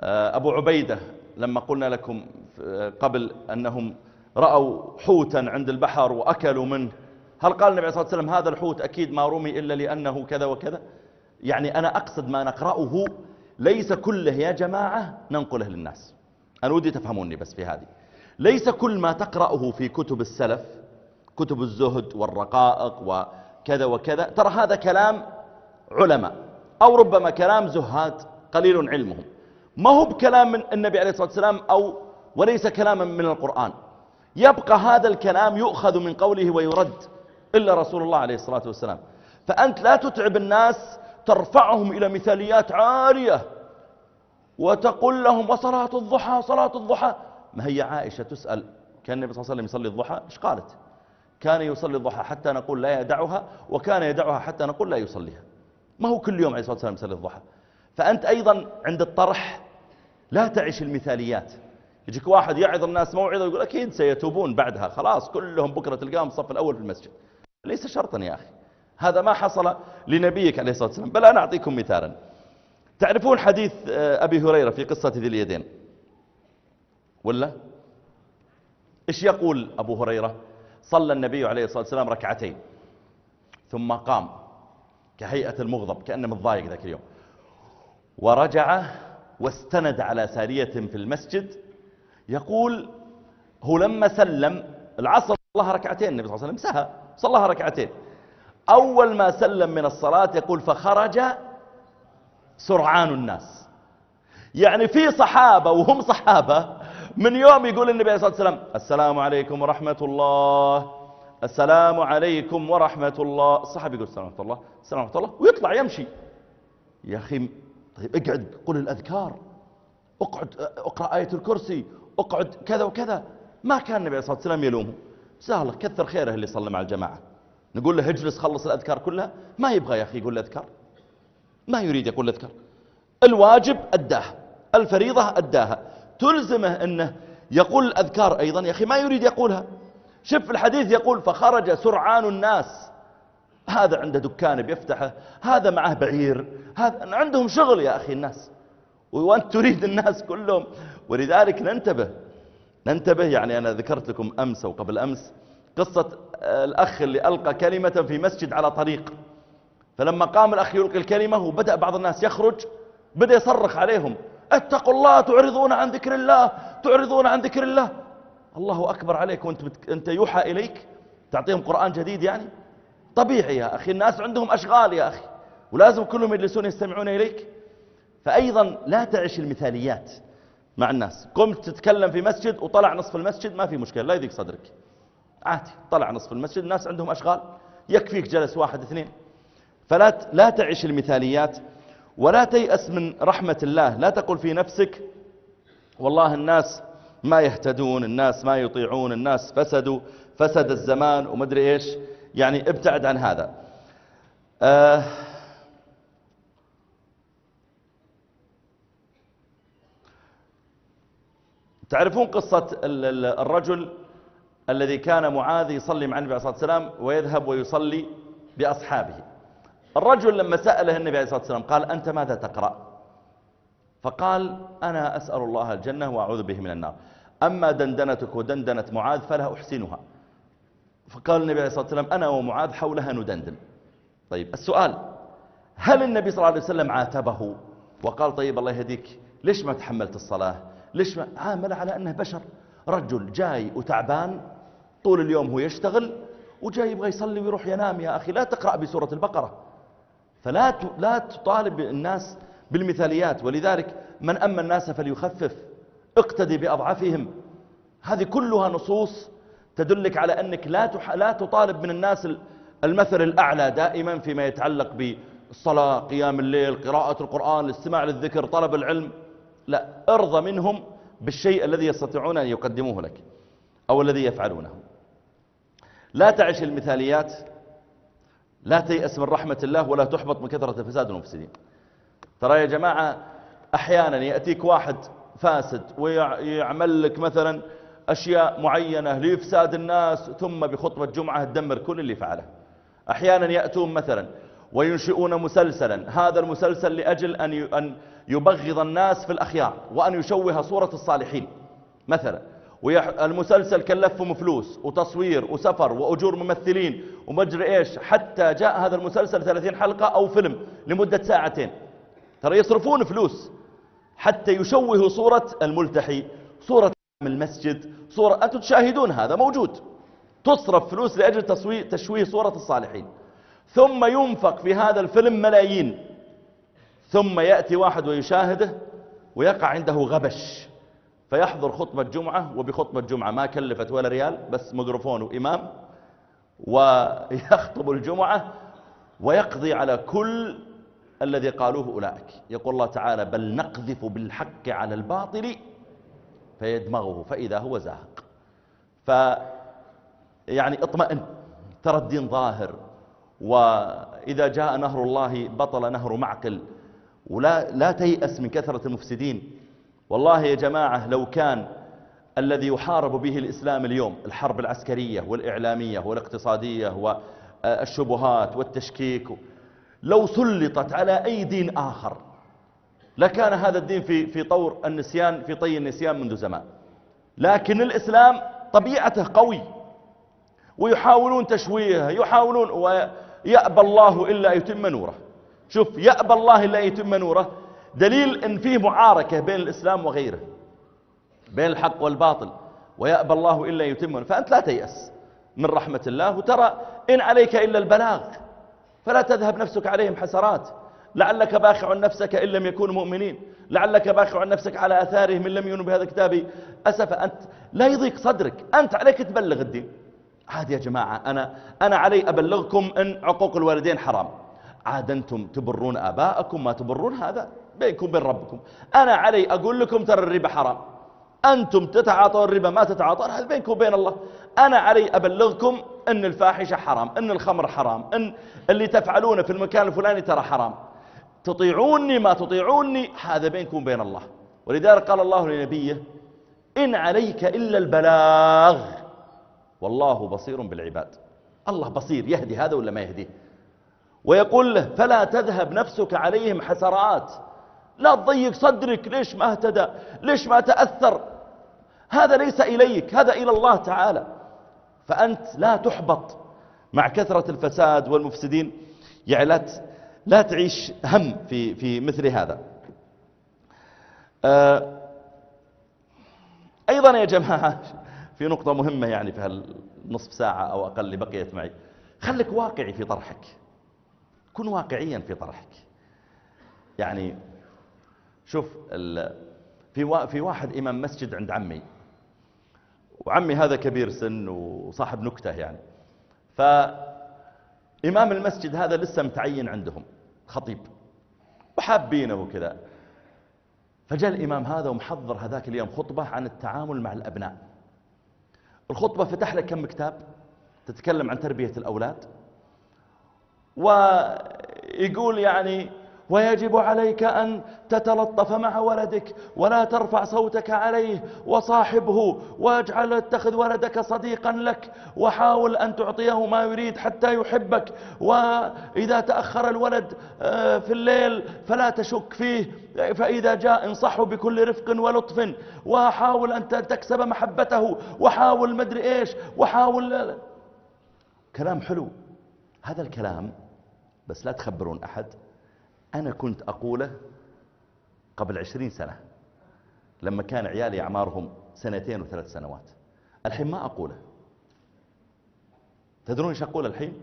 آه، أبو عبيدة لما قلنا لكم قبل أنهم رأوا حوتا عند البحر وأكلوا منه. هل قال النبي صلى الله عليه وسلم هذا الحوت أكيد ما رمي إلا لأنه كذا وكذا؟ يعني أنا أقصد ما نقرأه ليس كله يا جماعة ننقله للناس. أنا ودي تفهموني بس في هذه. ليس كل ما تقرأه في كتب السلف كتب الزهد والرقائق وكذا وكذا ترى هذا كلام علماء. أو ربما كلام زهاد قليل علمهم. ما هو بكلام من النبي عليه الصلاة والسلام أو وليس كلاما من القرآن. يبقى هذا الكلام يؤخذ من قوله ويرد إلا رسول الله عليه الصلاة والسلام. فأنت لا تتعب الناس ترفعهم إلى مثاليات عالية وتقول لهم وصلاة الضحى صلاة الضحى. ما هي عائشة تسأل كان النبي صلى الله عليه وسلم يصلي الضحى؟ إيش قالت؟ كان يصلي الضحى حتى نقول لا يدعها وكان يدعها حتى نقول لا يصليها. ما هو كل يوم عليه الصلاة والسلام يصلي الضحى. فأنت أيضا عند الطرح لا تعيش المثاليات. يجيك واحد يعظ الناس موعظة ويقول أكيد سيتوبون بعدها. خلاص كلهم بكرة تلقاهم الصف الأول في المسجد. ليس شرطا يا أخي. هذا ما حصل لنبيك عليه الصلاة والسلام. بل أنا أعطيكم مثالا. تعرفون حديث آه، أبي هريرة في قصة ذي اليدين؟ ولا؟ إيش يقول أبو هريرة؟ صلى النبي عليه الصلاة والسلام ركعتين ثم قام كهيئة المغضب كأنه متضايق ذاك اليوم. ورجع واستند على سارية في المسجد يقول هو لما سلم العصر صلىها ركعتين النبي صلى الله عليه وسلم سهى صلىها ركعتين. أول ما سلم من الصلاة يقول فخرج سرعان الناس. يعني في صحابة وهم صحابة من يوم يقول النبي عليه الصلاة والسلام السلام عليكم ورحمة الله السلام عليكم ورحمة الله. الصحابي يقول السلام ورحمة الله السلام ورحمة الله ويطلع يمشي. يا أخي طيب اقعد قل الأذكار اقعد اقرأ آية الكرسي اقعد كذا وكذا. ما كان النبي عليه الصلاة والسلام يلومه سهل كثر خيره اللي صلى مع الجماعة. نقول له اجلس خلص الأذكار كلها. ما يبغى يا أخي يقول الأذكار ما يريد يقول الأذكار الواجب أداها الفريضة أداها. تلزمه أنه يقول الأذكار أيضا يا أخي ما يريد يقولها. شف الحديث يقول فخرج سرعان الناس. هذا عنده دكان بيفتحه هذا معه بعير. هذا عندهم شغل يا أخي الناس. وأنت تريد الناس كلهم. ولذلك ننتبه ننتبه يعني أنا ذكرت لكم أمس وقبل أمس قصة الأخ اللي ألقى كلمة في مسجد على طريق. فلما قام الأخ يلقي الكلمة وبدأ بعض الناس يخرج بدأ يصرخ عليهم. اتقوا الله تعرضون عن ذكر الله تعرضون عن ذكر الله. الله أكبر عليك وأنت بت... أنت يوحى إليك. تعطيهم قرآن جديد يعني؟ طبيعي يا أخي الناس عندهم أشغال يا أخي. ولازم كلهم يجلسون يستمعون إليك. فأيضا لا تعيش المثاليات. مع الناس. قمت تتكلم في مسجد وطلع نصف المسجد ما في مشكلة لا يضيق صدرك. عادي طلع نصف المسجد الناس عندهم أشغال. يكفيك جلس واحد اثنين. فلا لا تعيش المثاليات ولا تيأس من رحمة الله. لا تقل في نفسك والله الناس ما يهتدون الناس ما يطيعون الناس فسدوا فسد الزمان ومدري إيش. يعني ابتعد عن هذا. آه تعرفون قصة الرجل الذي كان معاذ يصلي مع النبي عليه الصلاة والسلام ويذهب ويصلي بأصحابه. الرجل لما سأله النبي عليه الصلاة والسلام قال أنت ماذا تقرأ؟ فقال أنا أسأل الله الجنة وأعوذ به من النار. أما دندنتك ودندنة معاذ فلا أحسنها. فقال النبي عليه الصلاة والسلام أنا ومعاذ حولها ندندن. طيب السؤال هل النبي صلى الله عليه وسلم عاتبه؟ وقال طيب الله يهديك ليش ما تحملت الصلاة؟ ليش ما عامل على أنه بشر؟ رجل جاي وتعبان طول اليوم هو يشتغل وجاي يبغى يصلي ويروح ينام. يا أخي لا تقرأ بسورة البقرة. فلا لا تطالب الناس بالمثاليات. ولذلك من أما الناس فليخفف. اقتدي بأضعفهم. هذه كلها نصوص تدلك على أنك لا لا تطالب من الناس المثل الأعلى دائما فيما يتعلق بالصلاة قيام الليل قراءة القرآن الاستماع للذكر طلب العلم. لا ارضى منهم بالشيء الذي يستطيعون أن يقدموه لك أو الذي يفعلونه. لا تعش المثاليات لا تيأس من رحمة الله ولا تحبط من كثرة الفساد والمفسدين ترى يا جماعة أحيانا يأتيك واحد فاسد ويعمل لك مثلا أشياء معينة لإفساد الناس ثم بخطبة جمعة تدمر كل اللي فعله. أحيانا يأتون مثلا وينشئون مسلسلا هذا المسلسل لأجل أن يبغض الناس في الأخيار وأن يشوه صورة الصالحين. مثلا المسلسل كلفهم فلوس وتصوير وسفر وأجور ممثلين ومجري إيش حتى جاء هذا المسلسل 30 حلقة أو فيلم لمدة ساعتين. ترى يصرفون فلوس حتى يشوهوا صورة الملتحي صورة المسجد صورة أنتم تشاهدون هذا موجود. تصرف فلوس لأجل تشويه صورة الصالحين. ثم ينفق في هذا الفيلم ملايين. ثم يأتي واحد ويشاهده ويقع عنده غبش فيحضر خطبة جمعة وبخطبة جمعة ما كلفت ولا ريال بس ميكروفون وإمام ويخطب الجمعة ويقضي على كل الذي قالوه أولئك. يقول الله تعالى بل نقذف بالحق على الباطل فيدمغه فإذا هو زاهق. ف يعني اطمئن ترى الدين ظاهر وإذا جاء نهر الله بطل نهر معقل ولا لا تيأس من كثرة المفسدين. والله يا جماعة لو كان الذي يحارب به الإسلام اليوم الحرب العسكرية والإعلامية والاقتصادية والشبهات والتشكيك لو سلطت على أي دين آخر لكان هذا الدين في في طور النسيان في طي النسيان منذ زمان. لكن الإسلام طبيعته قوي ويحاولون تشويهه يحاولون ويأبى الله إلا يتم نوره. شوف يأبى الله إلا يتم نوره. دليل إن فيه معاركة بين الإسلام وغيره بين الحق والباطل ويأبى الله إلا يتم فأنت لا تيأس من رحمة الله. وترى إن عليك إلا البلاغ فلا تذهب نفسك عليهم حسرات. لعلك باخع نفسك إن لم يكونوا مؤمنين. لعلك باخع نفسك على أثارهم إن لم يكونوا بهذا الكتاب. أسفا أنت لا يضيق صدرك. أنت عليك تبلغ الدين. عادي يا جماعة أنا, أنا علي أبلغكم أن عقوق الوالدين حرام. عاد أنتم تبرون آباءكم ما تبرون هذا بينكم وبين ربكم. أنا علي أقول لكم ترى الربا حرام. أنتم تتعاطوا الربا ما تتعاطون هذا بينكم وبين الله. أنا علي أبلغكم أن الفاحشة حرام أن الخمر حرام أن اللي تفعلونه في المكان الفلاني ترى حرام. تطيعوني ما تطيعوني هذا بينكم وبين الله. ولذلك قال الله لنبيه إن عليك إلا البلاغ والله بصير بالعباد. الله بصير يهدي هذا ولا ما يهديه؟ ويقول له فلا تذهب نفسك عليهم حسرات. لا تضيق صدرك ليش ما اهتدى؟ ليش ما تأثر؟ هذا ليس إليك هذا إلى الله تعالى. فأنت لا تحبط مع كثرة الفساد والمفسدين. يعني لا لا تعيش هم في في مثل هذا. آه، أيضا يا جماعة في نقطة مهمة يعني في هالنصف ساعة أو أقل بقيت معي. خليك واقعي في طرحك. كن واقعيا في طرحك. يعني شوف في في واحد إمام مسجد عند عمي وعمي هذا كبير سن وصاحب نكتة يعني. فإمام المسجد هذا لسه متعين عندهم خطيب وحابينه وكذا. فجاء الإمام هذا ومحضر هذاك اليوم خطبة عن التعامل مع الأبناء. الخطبة فتح لك كم كتاب تتكلم عن تربية الأولاد. ويقول يعني ويجب عليك أن تتلطف مع ولدك ولا ترفع صوتك عليه وصاحبه واجعل اتخذ ولدك صديقا لك وحاول أن تعطيه ما يريد حتى يحبك وإذا تأخر الولد آه، في الليل فلا تشك فيه فإذا جاء انصحه بكل رفق ولطف وحاول أن تكسب محبته وحاول مدري إيش وحاول كلام حلو هذا الكلام بس لا تخبرون أحد. أنا كنت أقوله قبل عشرين سنة لما كان عيالي أعمارهم سنتين وثلاث سنوات. الحين ما أقوله. تدرون إيش أقول الحين؟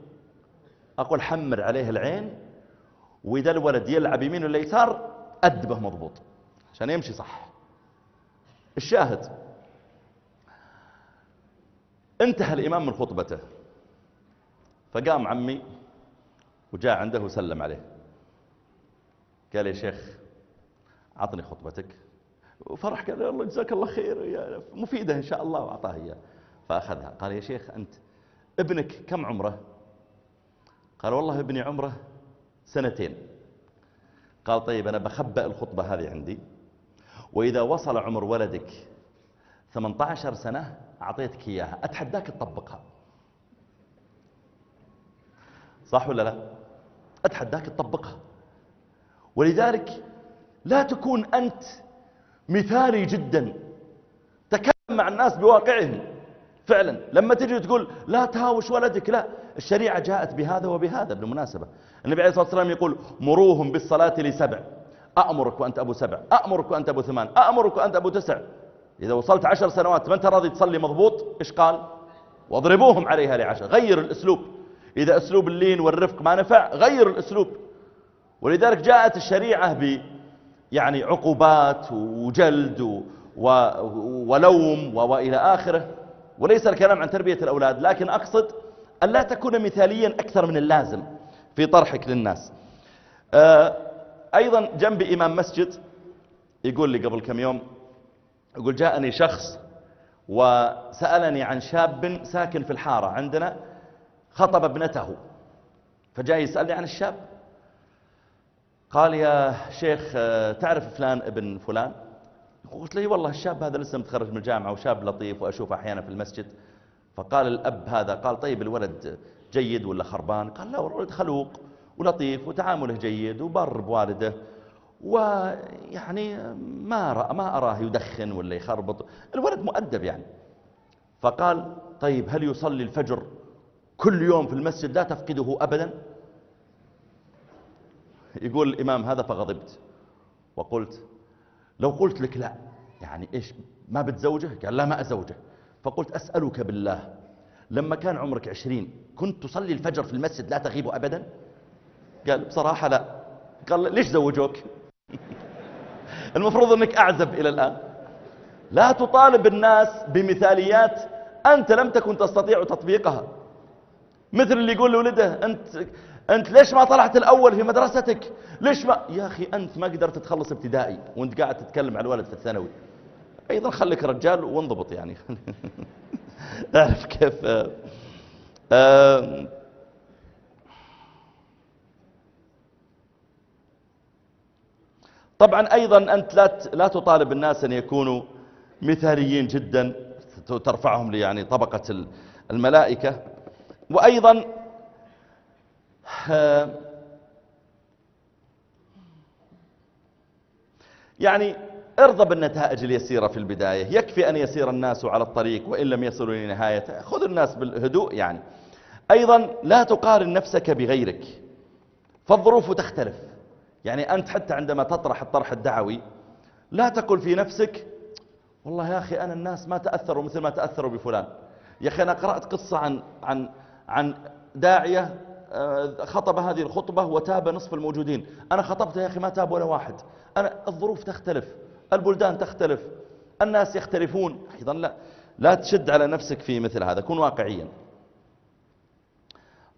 أقول حمر عليه العين وإذا الولد يلعب يمين ولا يسار أدبه مضبوط عشان يمشي صح. الشاهد انتهى الإمام من خطبته فقام عمي وجاء عنده وسلم عليه. قال يا شيخ عطني خطبتك. وفرح قال الله جزاك الله خير مفيدة إن شاء الله وأعطاه إياه. فأخذها. قال يا شيخ أنت ابنك كم عمره؟ قال والله ابني عمره سنتين. قال طيب أنا بخبأ الخطبة هذه عندي. وإذا وصل عمر ولدك 18 سنة أعطيتك إياها. أتحداك تطبقها. صح ولا لا؟ أتحداك تطبقها. ولذلك لا تكون أنت مثالي جدا. تكلم مع الناس بواقعهم. فعلا. لما تجي تقول لا تهاوش ولدك لا. الشريعة جاءت بهذا وبهذا بالمناسبة. النبي عليه الصلاة والسلام يقول مروهم بالصلاة لسبع. أأمرك وأنت أبو سبع. أأمرك وأنت أبو ثمان. أأمرك وأنت أبو تسع. إذا وصلت عشر سنوات ما أنت راضي تصلي مضبوط؟ إيش قال؟ واضربوهم عليها لعشر. غير الأسلوب. إذا أسلوب اللين والرفق ما نفع غير الأسلوب. ولذلك جاءت الشريعة ب يعني عقوبات وجلد و... ولوم وإلى آخره. وليس الكلام عن تربية الأولاد لكن أقصد أن لا تكون مثاليا أكثر من اللازم في طرحك للناس. آه، أيضا جنب إمام مسجد يقول لي قبل كم يوم يقول جاءني شخص وسألني عن شاب ساكن في الحارة عندنا خطب ابنته. فجاء يسألني عن الشاب. قال يا شيخ آه، تعرف فلان ابن فلان؟ قلت له والله الشاب هذا لسه متخرج من الجامعة وشاب لطيف وأشوفه أحيانا في المسجد. فقال الأب هذا قال طيب الولد جيد ولا خربان؟ قال لا الولد خلوق ولطيف وتعامله جيد وبر بوالده ويعني ما رأى ما أراه يدخن ولا يخربط. الولد مؤدب يعني. فقال طيب هل يصلي الفجر؟ كل يوم في المسجد لا تفقده أبدا. يقول الإمام هذا فغضبت. وقلت لو قلت لك لا يعني إيش ما بتزوجه؟ قال لا ما أزوجه. فقلت أسألك بالله لما كان عمرك عشرين كنت تصلي الفجر في المسجد لا تغيب أبدا؟ قال بصراحة لا. قال ليش زوجوك؟ المفروض أنك أعزب إلى الآن. لا تطالب الناس بمثاليات أنت لم تكن تستطيع تطبيقها. مثل اللي يقول لولده أنت أنت ليش ما طلعت الأول في مدرستك؟ ليش ما يا أخي أنت ما قدرت تخلص ابتدائي وأنت قاعد تتكلم على الولد في الثانوي. أيضا خليك رجال وانضبط يعني. أعرف كيف آه طبعا أيضا أنت لا لا تطالب الناس أن يكونوا مثاليين جدا ترفعهم يعني طبقة الملائكة. وأيضا يعني ارضى بالنتائج اليسيرة في البداية. يكفي أن يسير الناس على الطريق وإن لم يصلوا لنهايته. خذ الناس بالهدوء يعني. أيضا لا تقارن نفسك بغيرك. فالظروف تختلف. يعني أنت حتى عندما تطرح الطرح الدعوي لا تقل في نفسك والله يا أخي أنا الناس ما تأثروا مثل ما تأثروا بفلان. يا أخي أنا قرأت قصة عن, عن, عن داعية آه، خطب هذه الخطبة وتاب نصف الموجودين. أنا خطبت يا أخي ما تاب ولا واحد. أنا الظروف تختلف البلدان تختلف الناس يختلفون. أيضا لا لا تشد على نفسك في مثل هذا كن واقعيا.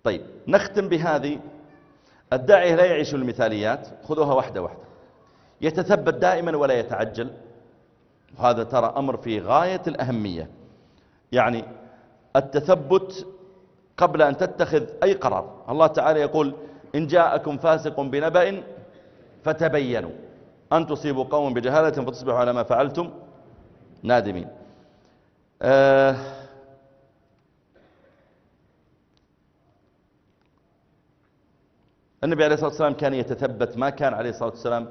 طيب نختم بهذه. الداعية لا يعيش المثاليات خذوها واحدة واحدة. يتثبت دائما ولا يتعجل. وهذا ترى أمر في غاية الأهمية. يعني التثبت قبل أن تتخذ أي قرار. الله تعالى يقول إن جاءكم فاسق بنبأ فتبينوا. أن تصيبوا قوم بجهالة فتصبحوا على ما فعلتم نادمين. آه النبي عليه الصلاة والسلام كان يتثبت ما كان عليه الصلاة والسلام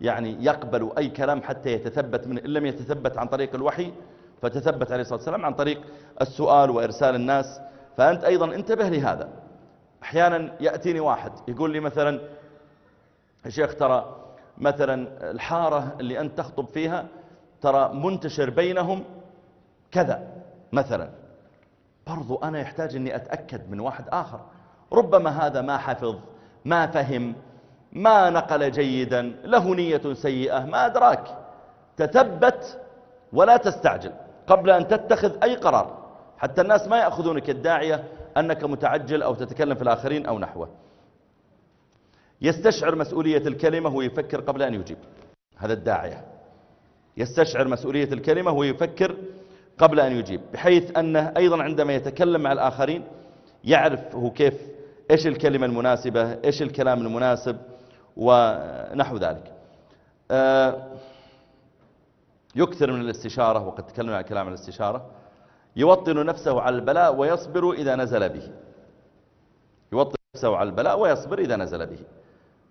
يعني يقبل أي كلام حتى يتثبت من إن لم يتثبت عن طريق الوحي فتثبت عليه الصلاة والسلام عن طريق السؤال وإرسال الناس فأنت أيضا انتبه لهذا. أحيانا يأتيني واحد يقول لي مثلا يا شيخ ترى مثلا الحارة اللي أنت تخطب فيها ترى منتشر بينهم كذا مثلا. برضو أنا يحتاج أني أتأكد من واحد آخر. ربما هذا ما حفظ ما فهم ما نقل جيدا له نية سيئة ما أدراك. تثبت ولا تستعجل قبل أن تتخذ أي قرار. حتى الناس ما يأخذونك الداعية أنك متعجل أو تتكلم في الآخرين أو نحوه. يستشعر مسؤولية الكلمة ويفكر قبل أن يجيب. هذا الداعية. يستشعر مسؤولية الكلمة ويفكر قبل أن يجيب. بحيث أنه أيضا عندما يتكلم مع الآخرين يعرف هو كيف إيش الكلمة المناسبة إيش الكلام المناسب ونحو ذلك. آه، يكثر من الاستشارة وقد تكلمنا عن كلام الاستشارة. يوطن نفسه على البلاء ويصبر إذا نزل به. يوطن نفسه على البلاء ويصبر إذا نزل به.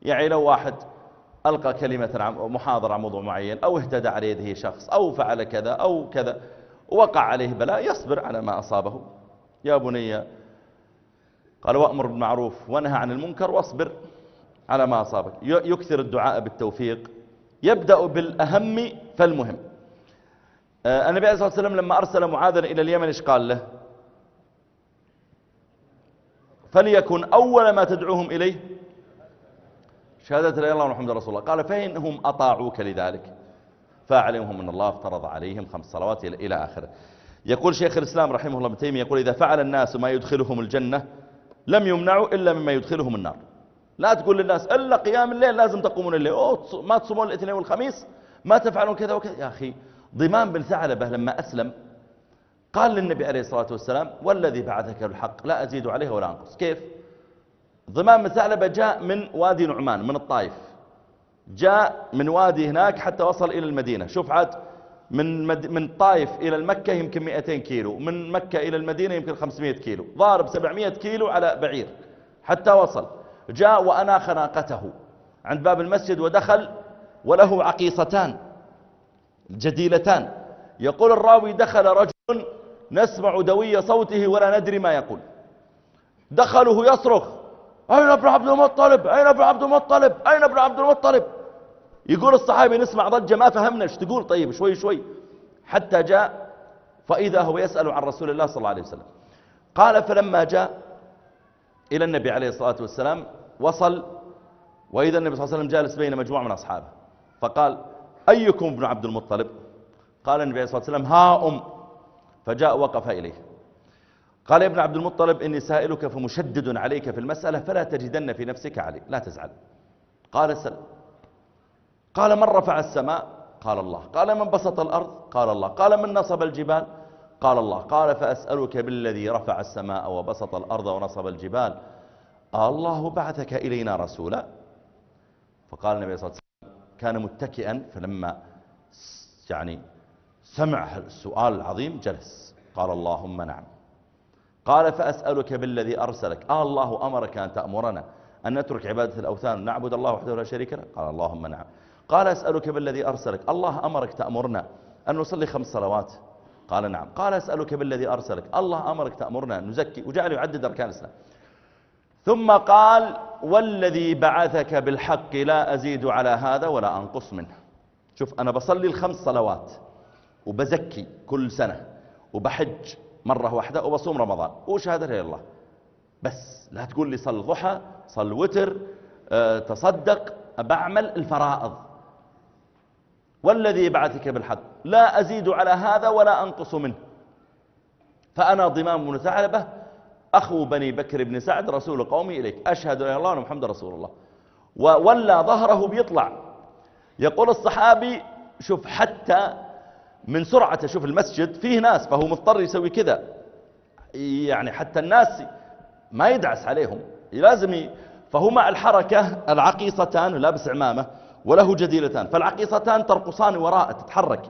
يعني لو واحد ألقى كلمة محاضرة عن موضوع معين أو اهتدى على يده شخص أو فعل كذا أو كذا وقع عليه بلاء يصبر على ما أصابه. يا بني قال وأمر بالمعروف ونهى عن المنكر واصبر على ما أصابك. يكثر الدعاء بالتوفيق. يبدأ بالأهم فالمهم. النبي عليه الصلاة والسلام لما أرسل معاذا إلى اليمن إيش قال له؟ فليكن أول ما تدعوهم إليه شهادة لا إله إلا الله محمد رسول الله. قال فإنهم أطاعوك لذلك. فأعلمهم أن الله افترض عليهم خمس صلوات إلى آخره. يقول شيخ الإسلام رحمه الله ابن يقول إذا فعل الناس ما يدخلهم الجنة لم يمنعوا إلا مما يدخلهم النار. لا تقول للناس إلا قيام الليل لازم تقومون الليل. أوه ما تصومون الاثنين والخميس؟ ما تفعلون كذا وكذا. يا أخي ضمان بن ثعلبة لما أسلم قال للنبي عليه الصلاة والسلام والذي بعثك بالحق لا أزيد عليه ولا أنقص. كيف؟ ضمان بن ثعلبة جاء من وادي نعمان من الطائف. جاء من وادي هناك حتى وصل إلى المدينة. شوف عاد من مد... من طائف إلى المكة يمكن 200 كيلو من مكة إلى المدينة يمكن 500 كيلو ضارب 700 كيلو على بعير حتى وصل. جاء وأناخ ناقته عند باب المسجد ودخل وله عقيصتان. جديلتان. يقول الراوي دخل رجل نسمع دوي صوته ولا ندري ما يقول. دخله يصرخ أين ابن عبد المطلب؟ أين ابن عبد المطلب؟ أين ابن عبد المطلب؟ يقول الصحابي نسمع ضجة ما فهمنا إيش تقول؟ طيب شوي شوي. حتى جاء فإذا هو يسأل عن رسول الله صلى الله عليه وسلم. قال فلما جاء إلى النبي عليه الصلاة والسلام وصل وإذا النبي صلى الله عليه وسلم جالس بين مجموعة من أصحابه. فقال أيكم ابن عبد المطلب؟ قال النبي عليه الصلاة والسلام ها أم. فجاء وقف إليه. قال يا ابن عبد المطلب إني سائلك فمشدد عليك في المسألة فلا تجدن في نفسك علي. لا تزعل. قال سل قال من رفع السماء؟ قال الله. قال من بسط الأرض؟ قال الله. قال من نصب الجبال؟ قال الله. قال فأسألك بالذي رفع السماء وبسط الأرض ونصب الجبال. الله بعثك إلينا رسولا. فقال النبي صلى الله عليه وسلم كان متكئا فلما يعني سمع السؤال العظيم جلس قال اللهم نعم. قال فأسألك بالذي أرسلك. آه الله أمرك أن تأمرنا أن نترك عبادة الأوثان نعبد الله وحده لا شريك له. قال اللهم نعم. قال أسألك بالذي أرسلك. الله أمرك تأمرنا أن نصلي خمس صلوات. قال نعم. قال أسألك بالذي أرسلك. الله أمرك تأمرنا أن نزكي وجعل يعدد أركان الإسلام. ثم قال والذي بعثك بالحق لا أزيد على هذا ولا أنقص منه. شوف أنا بصلي الخمس صلوات وبزكي كل سنة وبحج مرة واحدة وبصوم رمضان. وشهادة الله؟ بس لا تقول لي صل ضحى صل وتر أه تصدق بعمل الفرائض. والذي بعثك بالحق لا أزيد على هذا ولا أنقص منه. فأنا ضمام بن ثعلبة أخو بني بكر بن سعد رسول قومي إليك. أشهد أن الله محمد رسول الله. وولى ظهره بيطلع. يقول الصحابي شوف حتى من سرعة شوف المسجد فيه ناس فهو مضطر يسوي كذا. يعني حتى الناس ما يدعس عليهم. لازم. فهو مع الحركة العقيصتان لابس عمامة وله جديلتان. فالعقيصتان ترقصان وراء تتحرك.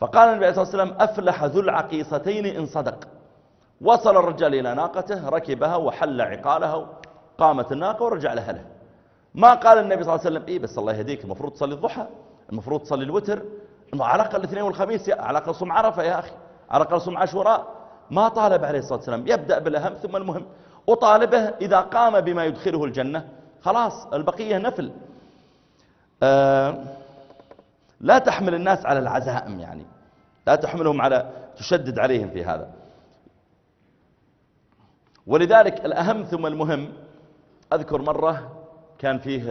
فقال النبي عليه وسلم أفلح ذو العقيصتين إن صدق. وصل الرجال إلى ناقته ركبها وحل عقالها قامت الناقة ورجع لها له. ما قال النبي صلى الله عليه وسلم إيه بس الله يهديك المفروض تصلي الضحى المفروض تصلي الوتر. على الأقل الاثنين والخميس على الأقل صم عرفة يا أخي على الأقل صم عاشوراء. ما طالب عليه الصلاة والسلام يبدأ بالأهم ثم المهم. أطالبه إذا قام بما يدخله الجنة خلاص البقية نفل. آه لا تحمل الناس على العزائم يعني لا تحملهم على تشدد عليهم في هذا. ولذلك الأهم ثم المهم أذكر مرة كان فيه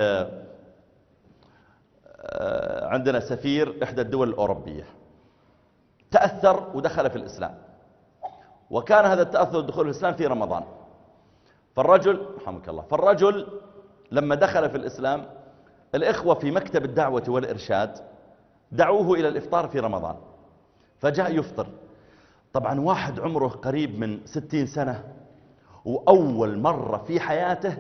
آه، عندنا سفير إحدى الدول الأوروبية. تأثر ودخل في الإسلام. وكان هذا التأثر والدخول في الإسلام في رمضان. فالرجل رحمك الله فالرجل لما دخل في الإسلام الإخوة في مكتب الدعوة والإرشاد دعوه إلى الإفطار في رمضان. فجاء يفطر. طبعا واحد عمره قريب من ستين سنة وأول مرة في حياته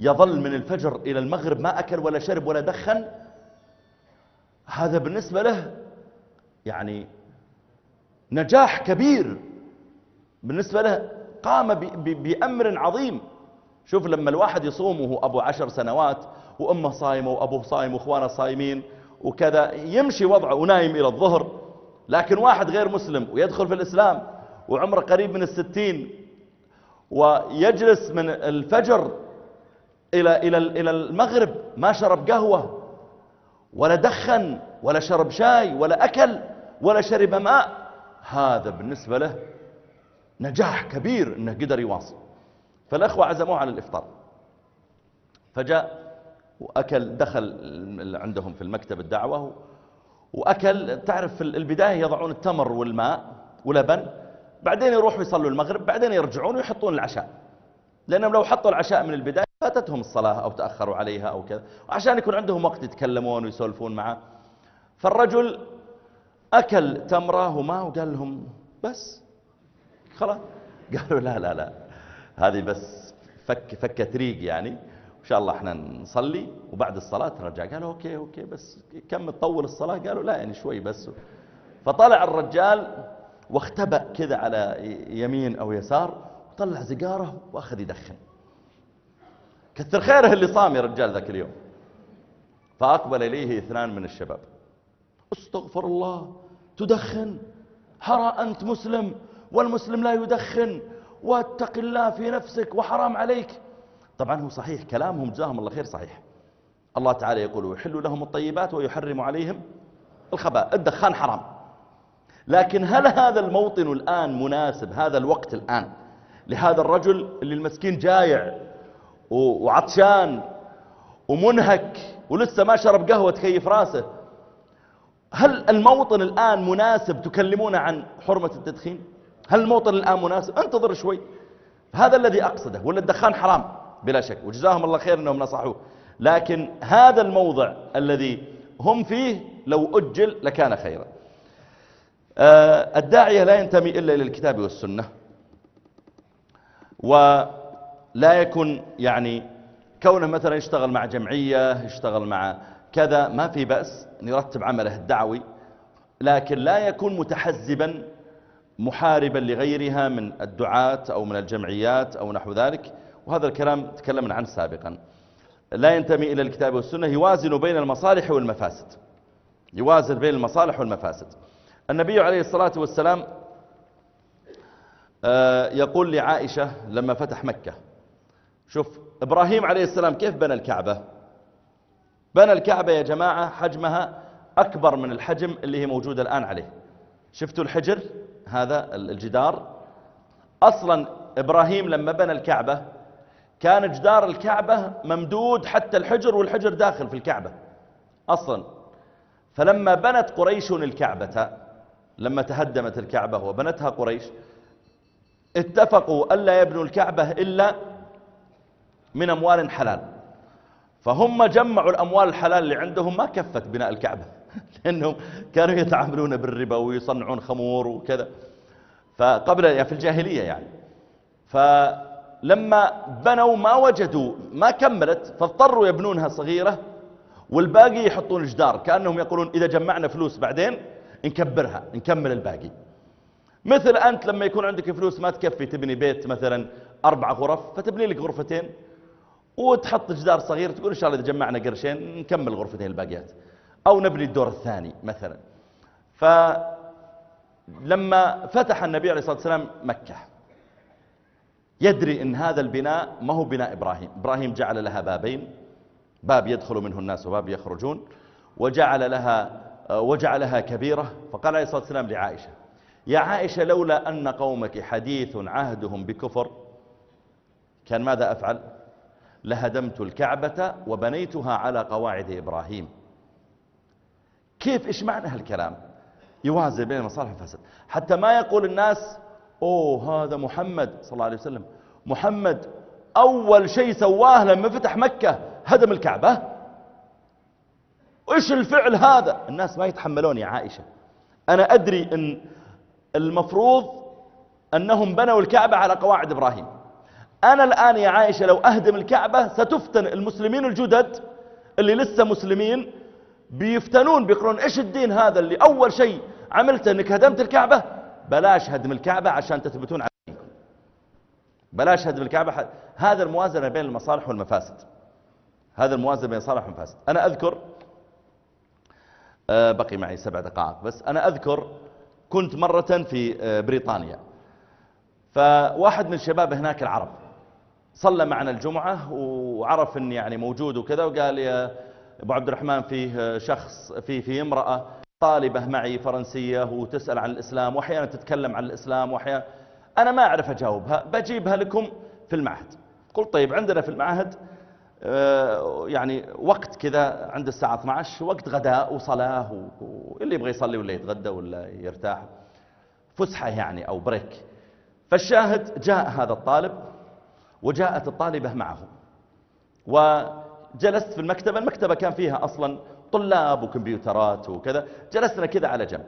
يظل من الفجر إلى المغرب ما أكل ولا شرب ولا دخن هذا بالنسبة له يعني نجاح كبير. بالنسبة له قام بأمر عظيم. شوف لما الواحد يصوم وهو أبو عشر سنوات وأمه صايمة وأبوه صايم وإخوانه صايمين وكذا يمشي وضعه ونايم إلى الظهر. لكن واحد غير مسلم ويدخل في الإسلام وعمره قريب من الستين ويجلس من الفجر إلى, إلى, إلى المغرب ما شرب قهوة ولا دخن ولا شرب شاي ولا أكل ولا شرب ماء. هذا بالنسبة له نجاح كبير إنه قدر يواصل. فالأخوة عزموه على الإفطار. فجاء وأكل دخل عندهم في المكتب الدعوة وأكل. تعرف في البداية يضعون التمر والماء ولبن بعدين يروحوا يصلوا المغرب بعدين يرجعون ويحطون العشاء. لأنهم لو حطوا العشاء من البداية فاتتهم الصلاة أو تأخروا عليها أو كذا. وعشان يكون عندهم وقت يتكلمون ويسولفون معه. فالرجل أكل تمره وماء وقال لهم بس. خلاص. قالوا لا لا لا. هذه بس فك فكة ريق يعني. وإن شاء الله إحنا نصلي وبعد الصلاة نرجع قالوا okay okay بس كم تطول الصلاة؟ قالوا لا يعني شوي بس. فطلع الرجال واختبأ كذا على يمين أو يسار وطلع سيجارة وأخذ يدخن. كثر خيره اللي صام يا رجال ذاك اليوم. فأقبل إليه اثنان من الشباب. استغفر الله تدخن. حرى أنت مسلم والمسلم لا يدخن. واتق الله في نفسك وحرام عليك. طبعا هو صحيح كلامهم جزاهم الله خير صحيح. الله تعالى يقول ويحل لهم الطيبات ويحرم عليهم الخباء. الدخان حرام. لكن هل هذا الموطن الآن مناسب هذا الوقت الآن لهذا الرجل اللي المسكين جايع وعطشان ومنهك ولسه ما شرب قهوة تكيف راسه؟ هل الموطن الآن مناسب تكلمون عن حرمة التدخين؟ هل الموطن الآن مناسب؟ انتظر شوي. هذا الذي أقصده ولا الدخان حرام بلا شك وجزاهم الله خير أنهم نصحوه. لكن هذا الموضع الذي هم فيه لو أجل لكان خيرا. الداعية لا ينتمي إلا إلى الكتاب والسنة. ولا يكون يعني كونه مثلا يشتغل مع جمعية يشتغل مع كذا ما في بأس أن يرتب عمله الدعوي. لكن لا يكون متحزبا محاربا لغيرها من الدعاة أو من الجمعيات أو نحو ذلك. وهذا الكلام تكلمنا عنه سابقا. لا ينتمي إلى الكتاب والسنة يوازن بين المصالح والمفاسد. يوازن بين المصالح والمفاسد. النبي عليه الصلاة والسلام آه، يقول لعائشة لما فتح مكة شوف إبراهيم عليه السلام كيف بنى الكعبة؟ بنى الكعبة يا جماعة حجمها أكبر من الحجم اللي هي موجودة الآن عليه. شفتوا الحجر؟ هذا الجدار. أصلا إبراهيم لما بنى الكعبة كان جدار الكعبة ممدود حتى الحجر والحجر داخل في الكعبة أصلا. فلما بنت قريش الكعبة لما تهدمت الكعبة وبنتها قريش اتفقوا ألا يبنوا الكعبة إلا من أموال حلال. فهم جمعوا الأموال الحلال اللي عندهم ما كفت بناء الكعبة لأنهم كانوا يتعاملون بالربا ويصنعون خمور وكذا. فقبل يعني في الجاهلية يعني. فلما بنوا ما وجدوا ما كملت فاضطروا يبنونها صغيرة والباقي يحطون جدار كأنهم يقولون إذا جمعنا فلوس بعدين نكبرها نكمل الباقي. مثل أنت لما يكون عندك فلوس ما تكفي تبني بيت مثلا أربع غرف فتبني لك غرفتين وتحط جدار صغير تقول إن شاء الله إذا جمعنا قرشين نكمل غرفتين الباقيات. أو نبني الدور الثاني مثلا. فلما فتح النبي عليه الصلاة والسلام مكة يدري إن هذا البناء ما هو بناء إبراهيم. إبراهيم جعل لها بابين باب يدخل منه الناس وباب يخرجون وجعل لها وجعلها كبيرة. فقال عليه الصلاة والسلام لعائشة يا عائشة لولا أن قومك حديث عهدهم بكفر كان ماذا أفعل؟ لهدمت الكعبة وبنيتها على قواعد إبراهيم. كيف؟ إيش معنى هالكلام؟ يوازن بين المصالح والفساد حتى ما يقول الناس أوه هذا محمد صلى الله عليه وسلم محمد أول شيء سواه لما فتح مكة هدم الكعبة. وإيش الفعل هذا؟ الناس ما يتحملون يا عائشة. أنا أدري أن المفروض أنهم بنوا الكعبة على قواعد إبراهيم. أنا الآن يا عائشة لو أهدم الكعبة ستفتن المسلمين الجدد اللي لسه مسلمين بيفتنون بيقولون إيش الدين هذا اللي أول شيء عملته أنك هدمت الكعبة؟ بلاش هدم الكعبة عشان تثبتون على دينكم. بلاش هدم الكعبة. هذا الموازنة بين المصالح والمفاسد. هذا الموازنة بين المصالح والمفاسد. أنا أذكر بقي معي سبع دقائق. بس أنا أذكر كنت مرة في آه، بريطانيا. فواحد من الشباب هناك العرب. صلى معنا الجمعة وعرف إني يعني موجود وكذا وقال يا أبو عبد الرحمن فيه شخص في في امرأة طالبة معي فرنسية وتسأل عن الإسلام وأحيانا تتكلم عن الإسلام وأحيانا. أنا ما أعرف أجاوبها بجيبها لكم في المعهد. قلت طيب عندنا في المعهد آه، يعني وقت كذا عند الساعة 12 وقت غداء وصلاة واللي يبغى يصلي ولا يتغدى ولا يرتاح. فسحة يعني أو بريك فالشاهد جاء هذا الطالب وجاءت الطالبة معه. وجلست في المكتبة المكتبة كان فيها أصلا طلاب وكمبيوترات وكذا. جلسنا كذا على جنب.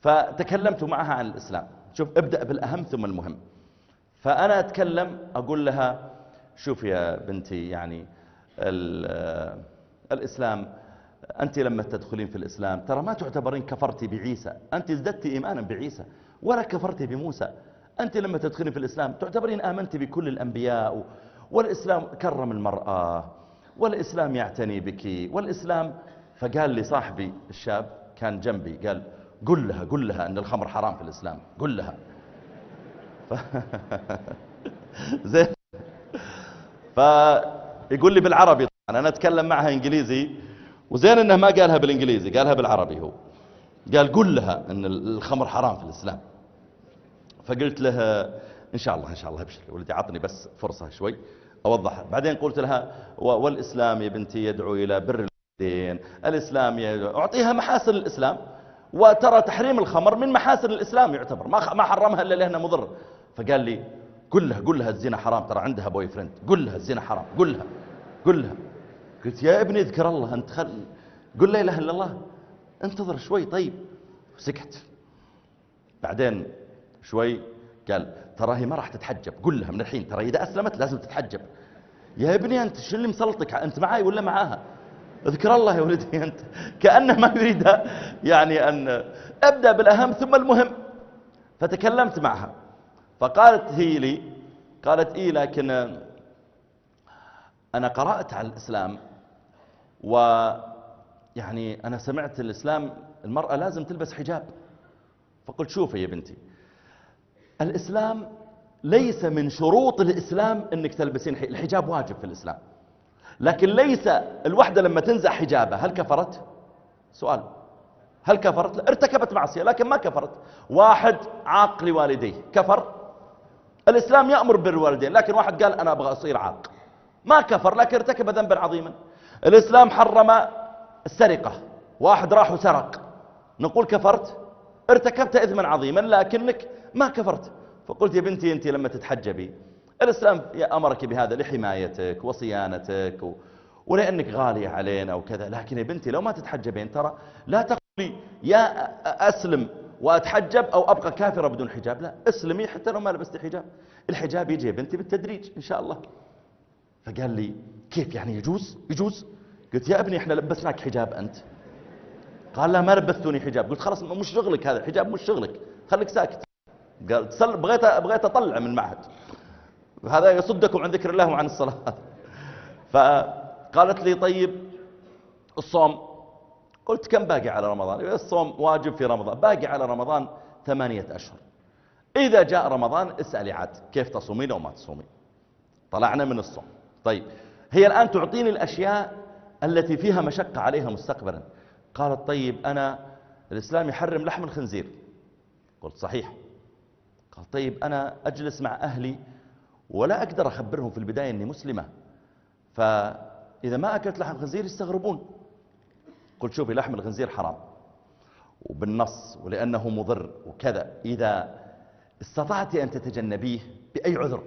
فتكلمت معها عن الإسلام. شوف ابدأ بالأهم ثم المهم. فأنا أتكلم أقول لها شوف يا بنتي يعني الإسلام أنت لما تدخلين في الإسلام ترى ما تعتبرين كفرتي بعيسى أنت ازددت إيمانا بعيسى ولا كفرتي بموسى. أنت لما تدخلين في الإسلام تعتبرين آمنت بكل الأنبياء والإسلام كرم المرأة والإسلام يعتني بك والإسلام فقال لي صاحبي الشاب كان جنبي قال قل لها قل لها أن الخمر حرام في الإسلام قل لها. ف... زين. فيقول لي بالعربي طبعا أنا أتكلم معها إنجليزي. وزين أنه ما قالها بالإنجليزي قالها بالعربي هو. قال قل لها أن الخمر حرام في الإسلام. فقلت لها إن شاء الله إن شاء الله أبشر. ولدي عطني بس فرصة شوي أوضحها بعدين قلت لها والإسلام يا بنتي يدعو إلى بر الوالدين الإسلام يدعو أعطيها محاسن الإسلام. وترى تحريم الخمر من محاسن الإسلام يعتبر. ما ما حرمها إلا لأنها مضر فقال لي قل لها قل لها الزنا حرام ترى عندها boyfriend قل لها الزنا حرام قل لها قل لها. قلت يا ابني اذكر الله أنت خل قل لا إله إلا الله. انتظر شوي طيب. سكت. بعدين شوي قال ترى هي ما راح تتحجب. قل لها من الحين ترى إذا أسلمت لازم تتحجب. يا ابني أنت شو اللي مسلطك؟ أنت معاي ولا معاها؟ اذكر الله يا ولدي أنت. كأنه ما يريد يعني أن أبدأ بالأهم ثم المهم. فتكلمت معها. فقالت هي لي قالت إيه لكن أنا قرأت على الإسلام ويعني أنا سمعت الإسلام المرأة لازم تلبس حجاب. فقلت شوفي يا بنتي الإسلام ليس من شروط الإسلام أنك تلبسين الحجاب واجب في الإسلام. لكن ليس الوحدة لما تنزع حجابها هل كفرت؟ سؤال. هل كفرت؟ ارتكبت معصية لكن ما كفرت. واحد عاق لوالديه كفر. الإسلام يأمر بالوالدين لكن واحد قال أنا أبغى أصير عاق. ما كفر لكن ارتكب ذنبا عظيما. الإسلام حرم السرقة واحد راح وسرق. نقول كفرت؟ ارتكبت إثما عظيما لكنك ما كفرت. فقلت يا بنتي أنت لما تتحجبي الإسلام أمرك بهذا لحمايتك وصيانتك. ولأنك غالية علينا وكذا. لكن يا بنتي لو ما تتحجبين ترى لا تقولي يا أسلم. وأتحجب أو أبقى كافرة بدون حجاب؟ لا. اسلمي حتى لو ما لبست حجاب. الحجاب يجي يا بنتي بالتدريج إن شاء الله. فقال لي كيف يعني يجوز؟ يجوز. قلت يا ابني إحنا لبسناك حجاب أنت. قال لا ما لبستوني حجاب. قلت خلاص مش شغلك هذا. الحجاب مش شغلك. خليك ساكت. قال بغيت بغيت أطلع من المعهد هذا يصدكم عن ذكر الله وعن الصلاة. فقالت لي طيب الصوم قلت كم باقي على رمضان؟ الصوم واجب في رمضان. باقي على رمضان ثمانية أشهر. إذا جاء رمضان اسألي عاد كيف تصومين أو ما تصومين؟ طلعنا من الصوم. طيب هي الآن تعطيني الأشياء التي فيها مشقة عليها مستقبلا. قالت طيب أنا الإسلام يحرم لحم الخنزير. قلت صحيح. قال طيب أنا أجلس مع أهلي ولا أقدر أخبرهم في البداية أني مسلمة. فإذا ما أكلت لحم خنزير يستغربون. قلت شوفي لحم الخنزير حرام. وبالنص ولأنه مضر وكذا. إذا استطعت أن تتجنبيه بأي عذر.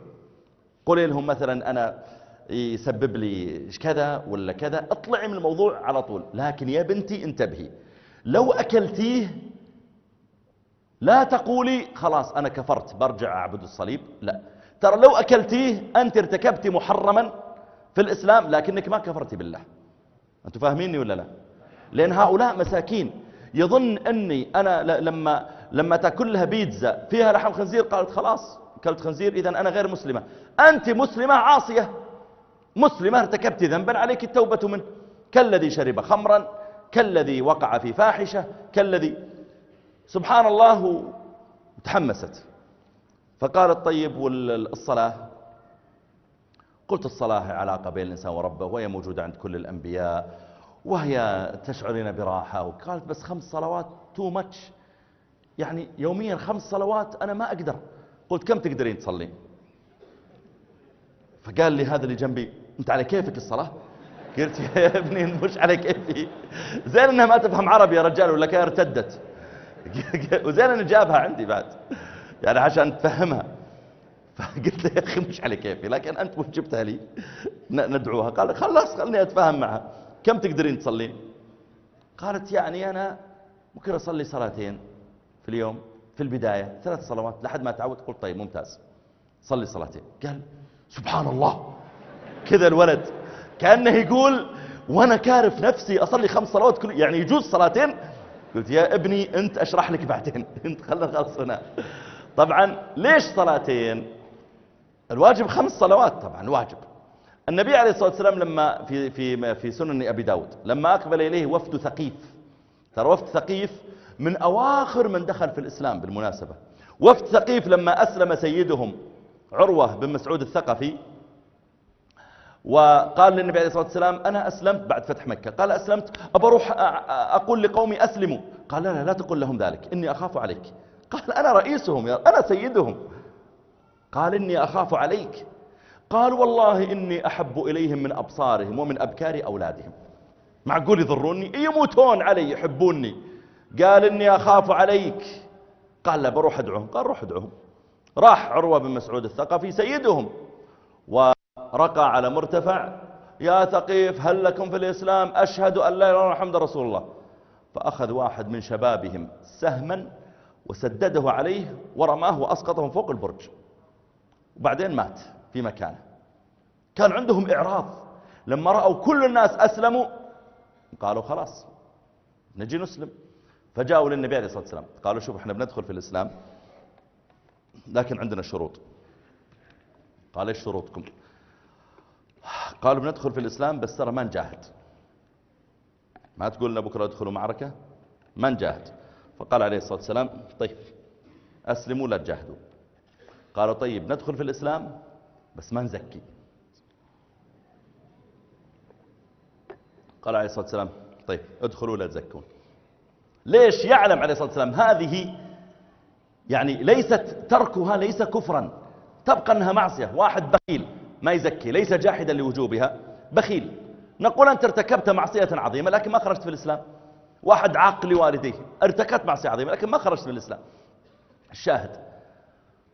قولي لهم مثلا أنا يسبب لي كذا ولا كذا. اطلعي من الموضوع على طول. لكن يا بنتي انتبهي. لو أكلتيه لا تقولي خلاص أنا كفرت برجع أعبد الصليب. لا. ترى لو أكلتيه أنت ارتكبت محرما في الإسلام لكنك ما كفرتي بالله. أنتم فاهميني ولا لا؟ لأن هؤلاء مساكين. يظن أني أنا لما لما تأكل لها بيتزا فيها لحم خنزير؟ قالت خلاص. كلت خنزير إذا أنا غير مسلمة. أنت مسلمة؟ عاصية. مسلمة ارتكبت ذنبا عليك التوبة منه. كالذي شرب خمرا كالذي وقع في فاحشة كالذي سبحان الله تحمست. فقالت طيب والصلاة قلت الصلاة علاقة بين الإنسان وربه وهي موجودة عند كل الأنبياء. وهي تشعرين براحة وقالت بس خمس صلوات تو ماتش يعني يوميا خمس صلوات أنا ما أقدر. قلت كم تقدرين تصلين؟ فقال لي هذا اللي جنبي أنت على كيفك الصلاة؟ قلت يا ابني مش على كيفي. زين إنها ما تفهم عربي يا رجال ولا كان ارتدت. وزين إنه جابها عندي بعد. يعني عشان تفهمها. فقلت له يا أخي مش على كيفي لكن أنت جبتها لي؟ ندعوها. قال خلاص خلني أتفاهم معها. كم تقدرين تصلين؟ قالت يعني أنا ممكن أصلي صلاتين في اليوم في البداية ثلاث صلوات لحد ما تعود قلت طيب ممتاز. صلي صلاتين. قال سبحان الله. كذا الولد كأنه يقول وأنا كارف نفسي أصلي خمس صلوات كل يعني يجوز صلاتين؟ قلت يا ابني أنت أشرح لك بعدين. أنت خلنا خلص هنا. طبعا ليش صلاتين؟ الواجب خمس صلوات طبعا واجب. النبي عليه الصلاة والسلام لما في, في, في سنن أبي داود لما أقبل إليه وفد ثقيف. ترى وفد ثقيف من أواخر من دخل في الإسلام بالمناسبة. وفد ثقيف لما أسلم سيدهم عروة بن مسعود الثقفي وقال للنبي عليه الصلاة والسلام أنا أسلمت بعد فتح مكة. قال أسلمت أبى أروح أقول لقومي أسلموا. قال لا لا تقول لهم ذلك إني أخاف عليك. قال أنا رئيسهم أنا سيدهم. قال إني أخاف عليك. قال والله إني أحب إليهم من أبصارهم ومن أبكار أولادهم. معقول يضروني؟ يموتون علي يحبوني؟ قال إني أخاف عليك. قال لا بروح أدعوهم. قال روح أدعوهم. راح عروة بن مسعود الثقفي سيدهم ورقى على مرتفع. يا ثقيف هل لكم في الإسلام؟ أشهد أن لا إله إلا محمد رسول الله. فأخذ واحد من شبابهم سهما وسدده عليه ورماه وأسقطه من فوق البرج. وبعدين مات. في مكانه. كان عندهم إعراض. لما رأوا كل الناس أسلموا قالوا خلاص نجي نسلم. فجاءوا للنبي عليه الصلاة والسلام. قالوا شوف إحنا بندخل في الإسلام لكن عندنا شروط. قال إيش شروطكم؟ قالوا بندخل في الإسلام بس ترى ما نجاهد. ما تقول لنا بكرة ادخلوا معركة؟ ما نجاهد. فقال عليه الصلاة والسلام طيب أسلموا لا تجاهدوا. قالوا طيب ندخل في الإسلام بس ما نزكي. قال عليه الصلاة والسلام طيب ادخلوا لا تزكون. ليش يعلم عليه الصلاة والسلام؟ هذه يعني ليست تركها ليس كفرا. تبقى أنها معصية. واحد بخيل ما يزكي ليس جاحدا لوجوبها بخيل. نقول أنت ارتكبت معصية عظيمة لكن ما خرجت في الإسلام. واحد عاق لوالديه ارتكبت معصية عظيمة لكن ما خرجت من الإسلام. الشاهد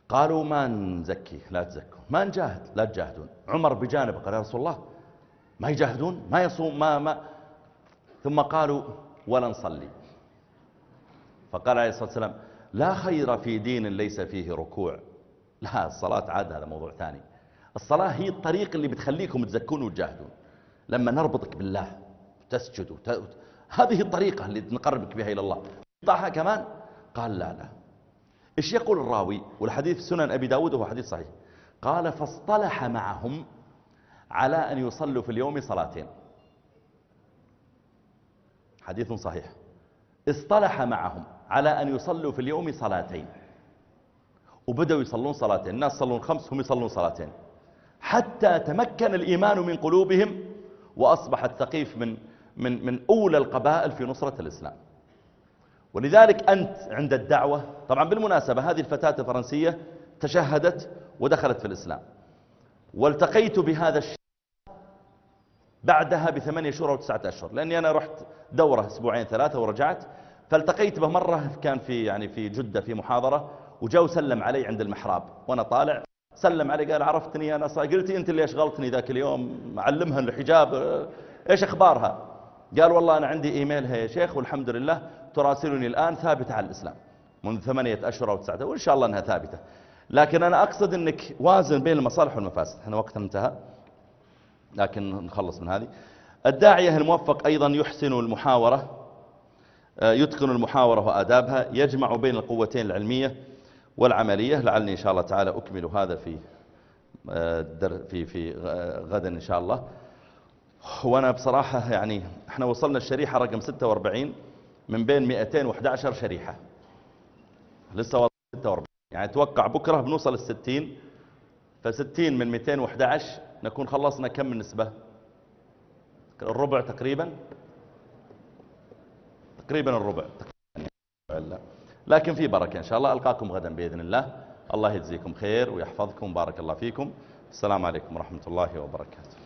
قالوا ما نزكي لا تزكوا. ما نجاهد لا تجاهدون. عمر بجانب قال يا رسول الله ما يجاهدون ما يصوم ما ما. ثم قالوا ولا نصلي. فقال عليه الصلاة والسلام لا خير في دين ليس فيه ركوع. لا الصلاة عاد هذا موضوع ثاني. الصلاة هي الطريق اللي بتخليكم تزكون وتجاهدون. لما نربطك بالله تسجد وت... هذه الطريقة اللي نقربك بها إلى الله. طاحة كمان قال لا لا. إيش يقول الراوي؟ والحديث سنن أبي داود وهو حديث صحيح. قال فاصطلح معهم على أن يصلوا في اليوم صلاتين. حديث صحيح. اصطلح معهم على أن يصلوا في اليوم صلاتين. وبدأوا يصلون صلاتين. الناس يصلون خمس هم يصلون صلاتين. حتى تمكن الإيمان من قلوبهم وأصبح الثقيف من, من, من أولى القبائل في نصرة الإسلام. ولذلك أنت عند الدعوة طبعا بالمناسبة هذه الفتاة الفرنسية تشهدت ودخلت في الإسلام. والتقيت بهذا الشيء بعدها بثمانية شهور أو تسعة أشهر لأني أنا رحت دورة أسبوعين ثلاثة ورجعت. فالتقيت به مرة كان في يعني في جدة في محاضرة وجاء وسلم علي عند المحراب. وأنا طالع سلم علي قال عرفتني أنا صار قلت أنت اللي أشغلتني ذاك اليوم؟ معلمها الحجاب إيش أخبارها؟ قال والله أنا عندي إيميلها يا شيخ والحمد لله. تراسلني الآن ثابتة على الإسلام منذ ثمانية أشهر أو تسعة وإن شاء الله أنها ثابتة. لكن أنا أقصد أنك وازن بين المصالح والمفاسد. إحنا وقتنا انتهى لكن نخلص من هذه. الداعية الموفق أيضا يحسن المحاورة آه، يتقن المحاورة وآدابها يجمع بين القوتين العلمية والعملية. لعلني إن شاء الله تعالى أكمل هذا في آه، في في غدا إن شاء الله. وأنا بصراحة يعني إحنا وصلنا الشريحة رقم 46 من بين 211 شريحة. لسه 46 يعني أتوقع بكرة بنوصل الستين. فستين من 211 نكون خلصنا كم من نسبة؟ الربع تقريبا. تقريبا الربع. لكن في بركة إن شاء الله. ألقاكم غدا بإذن الله. الله يجزيكم خير ويحفظكم. بارك الله فيكم. السلام عليكم ورحمة الله وبركاته.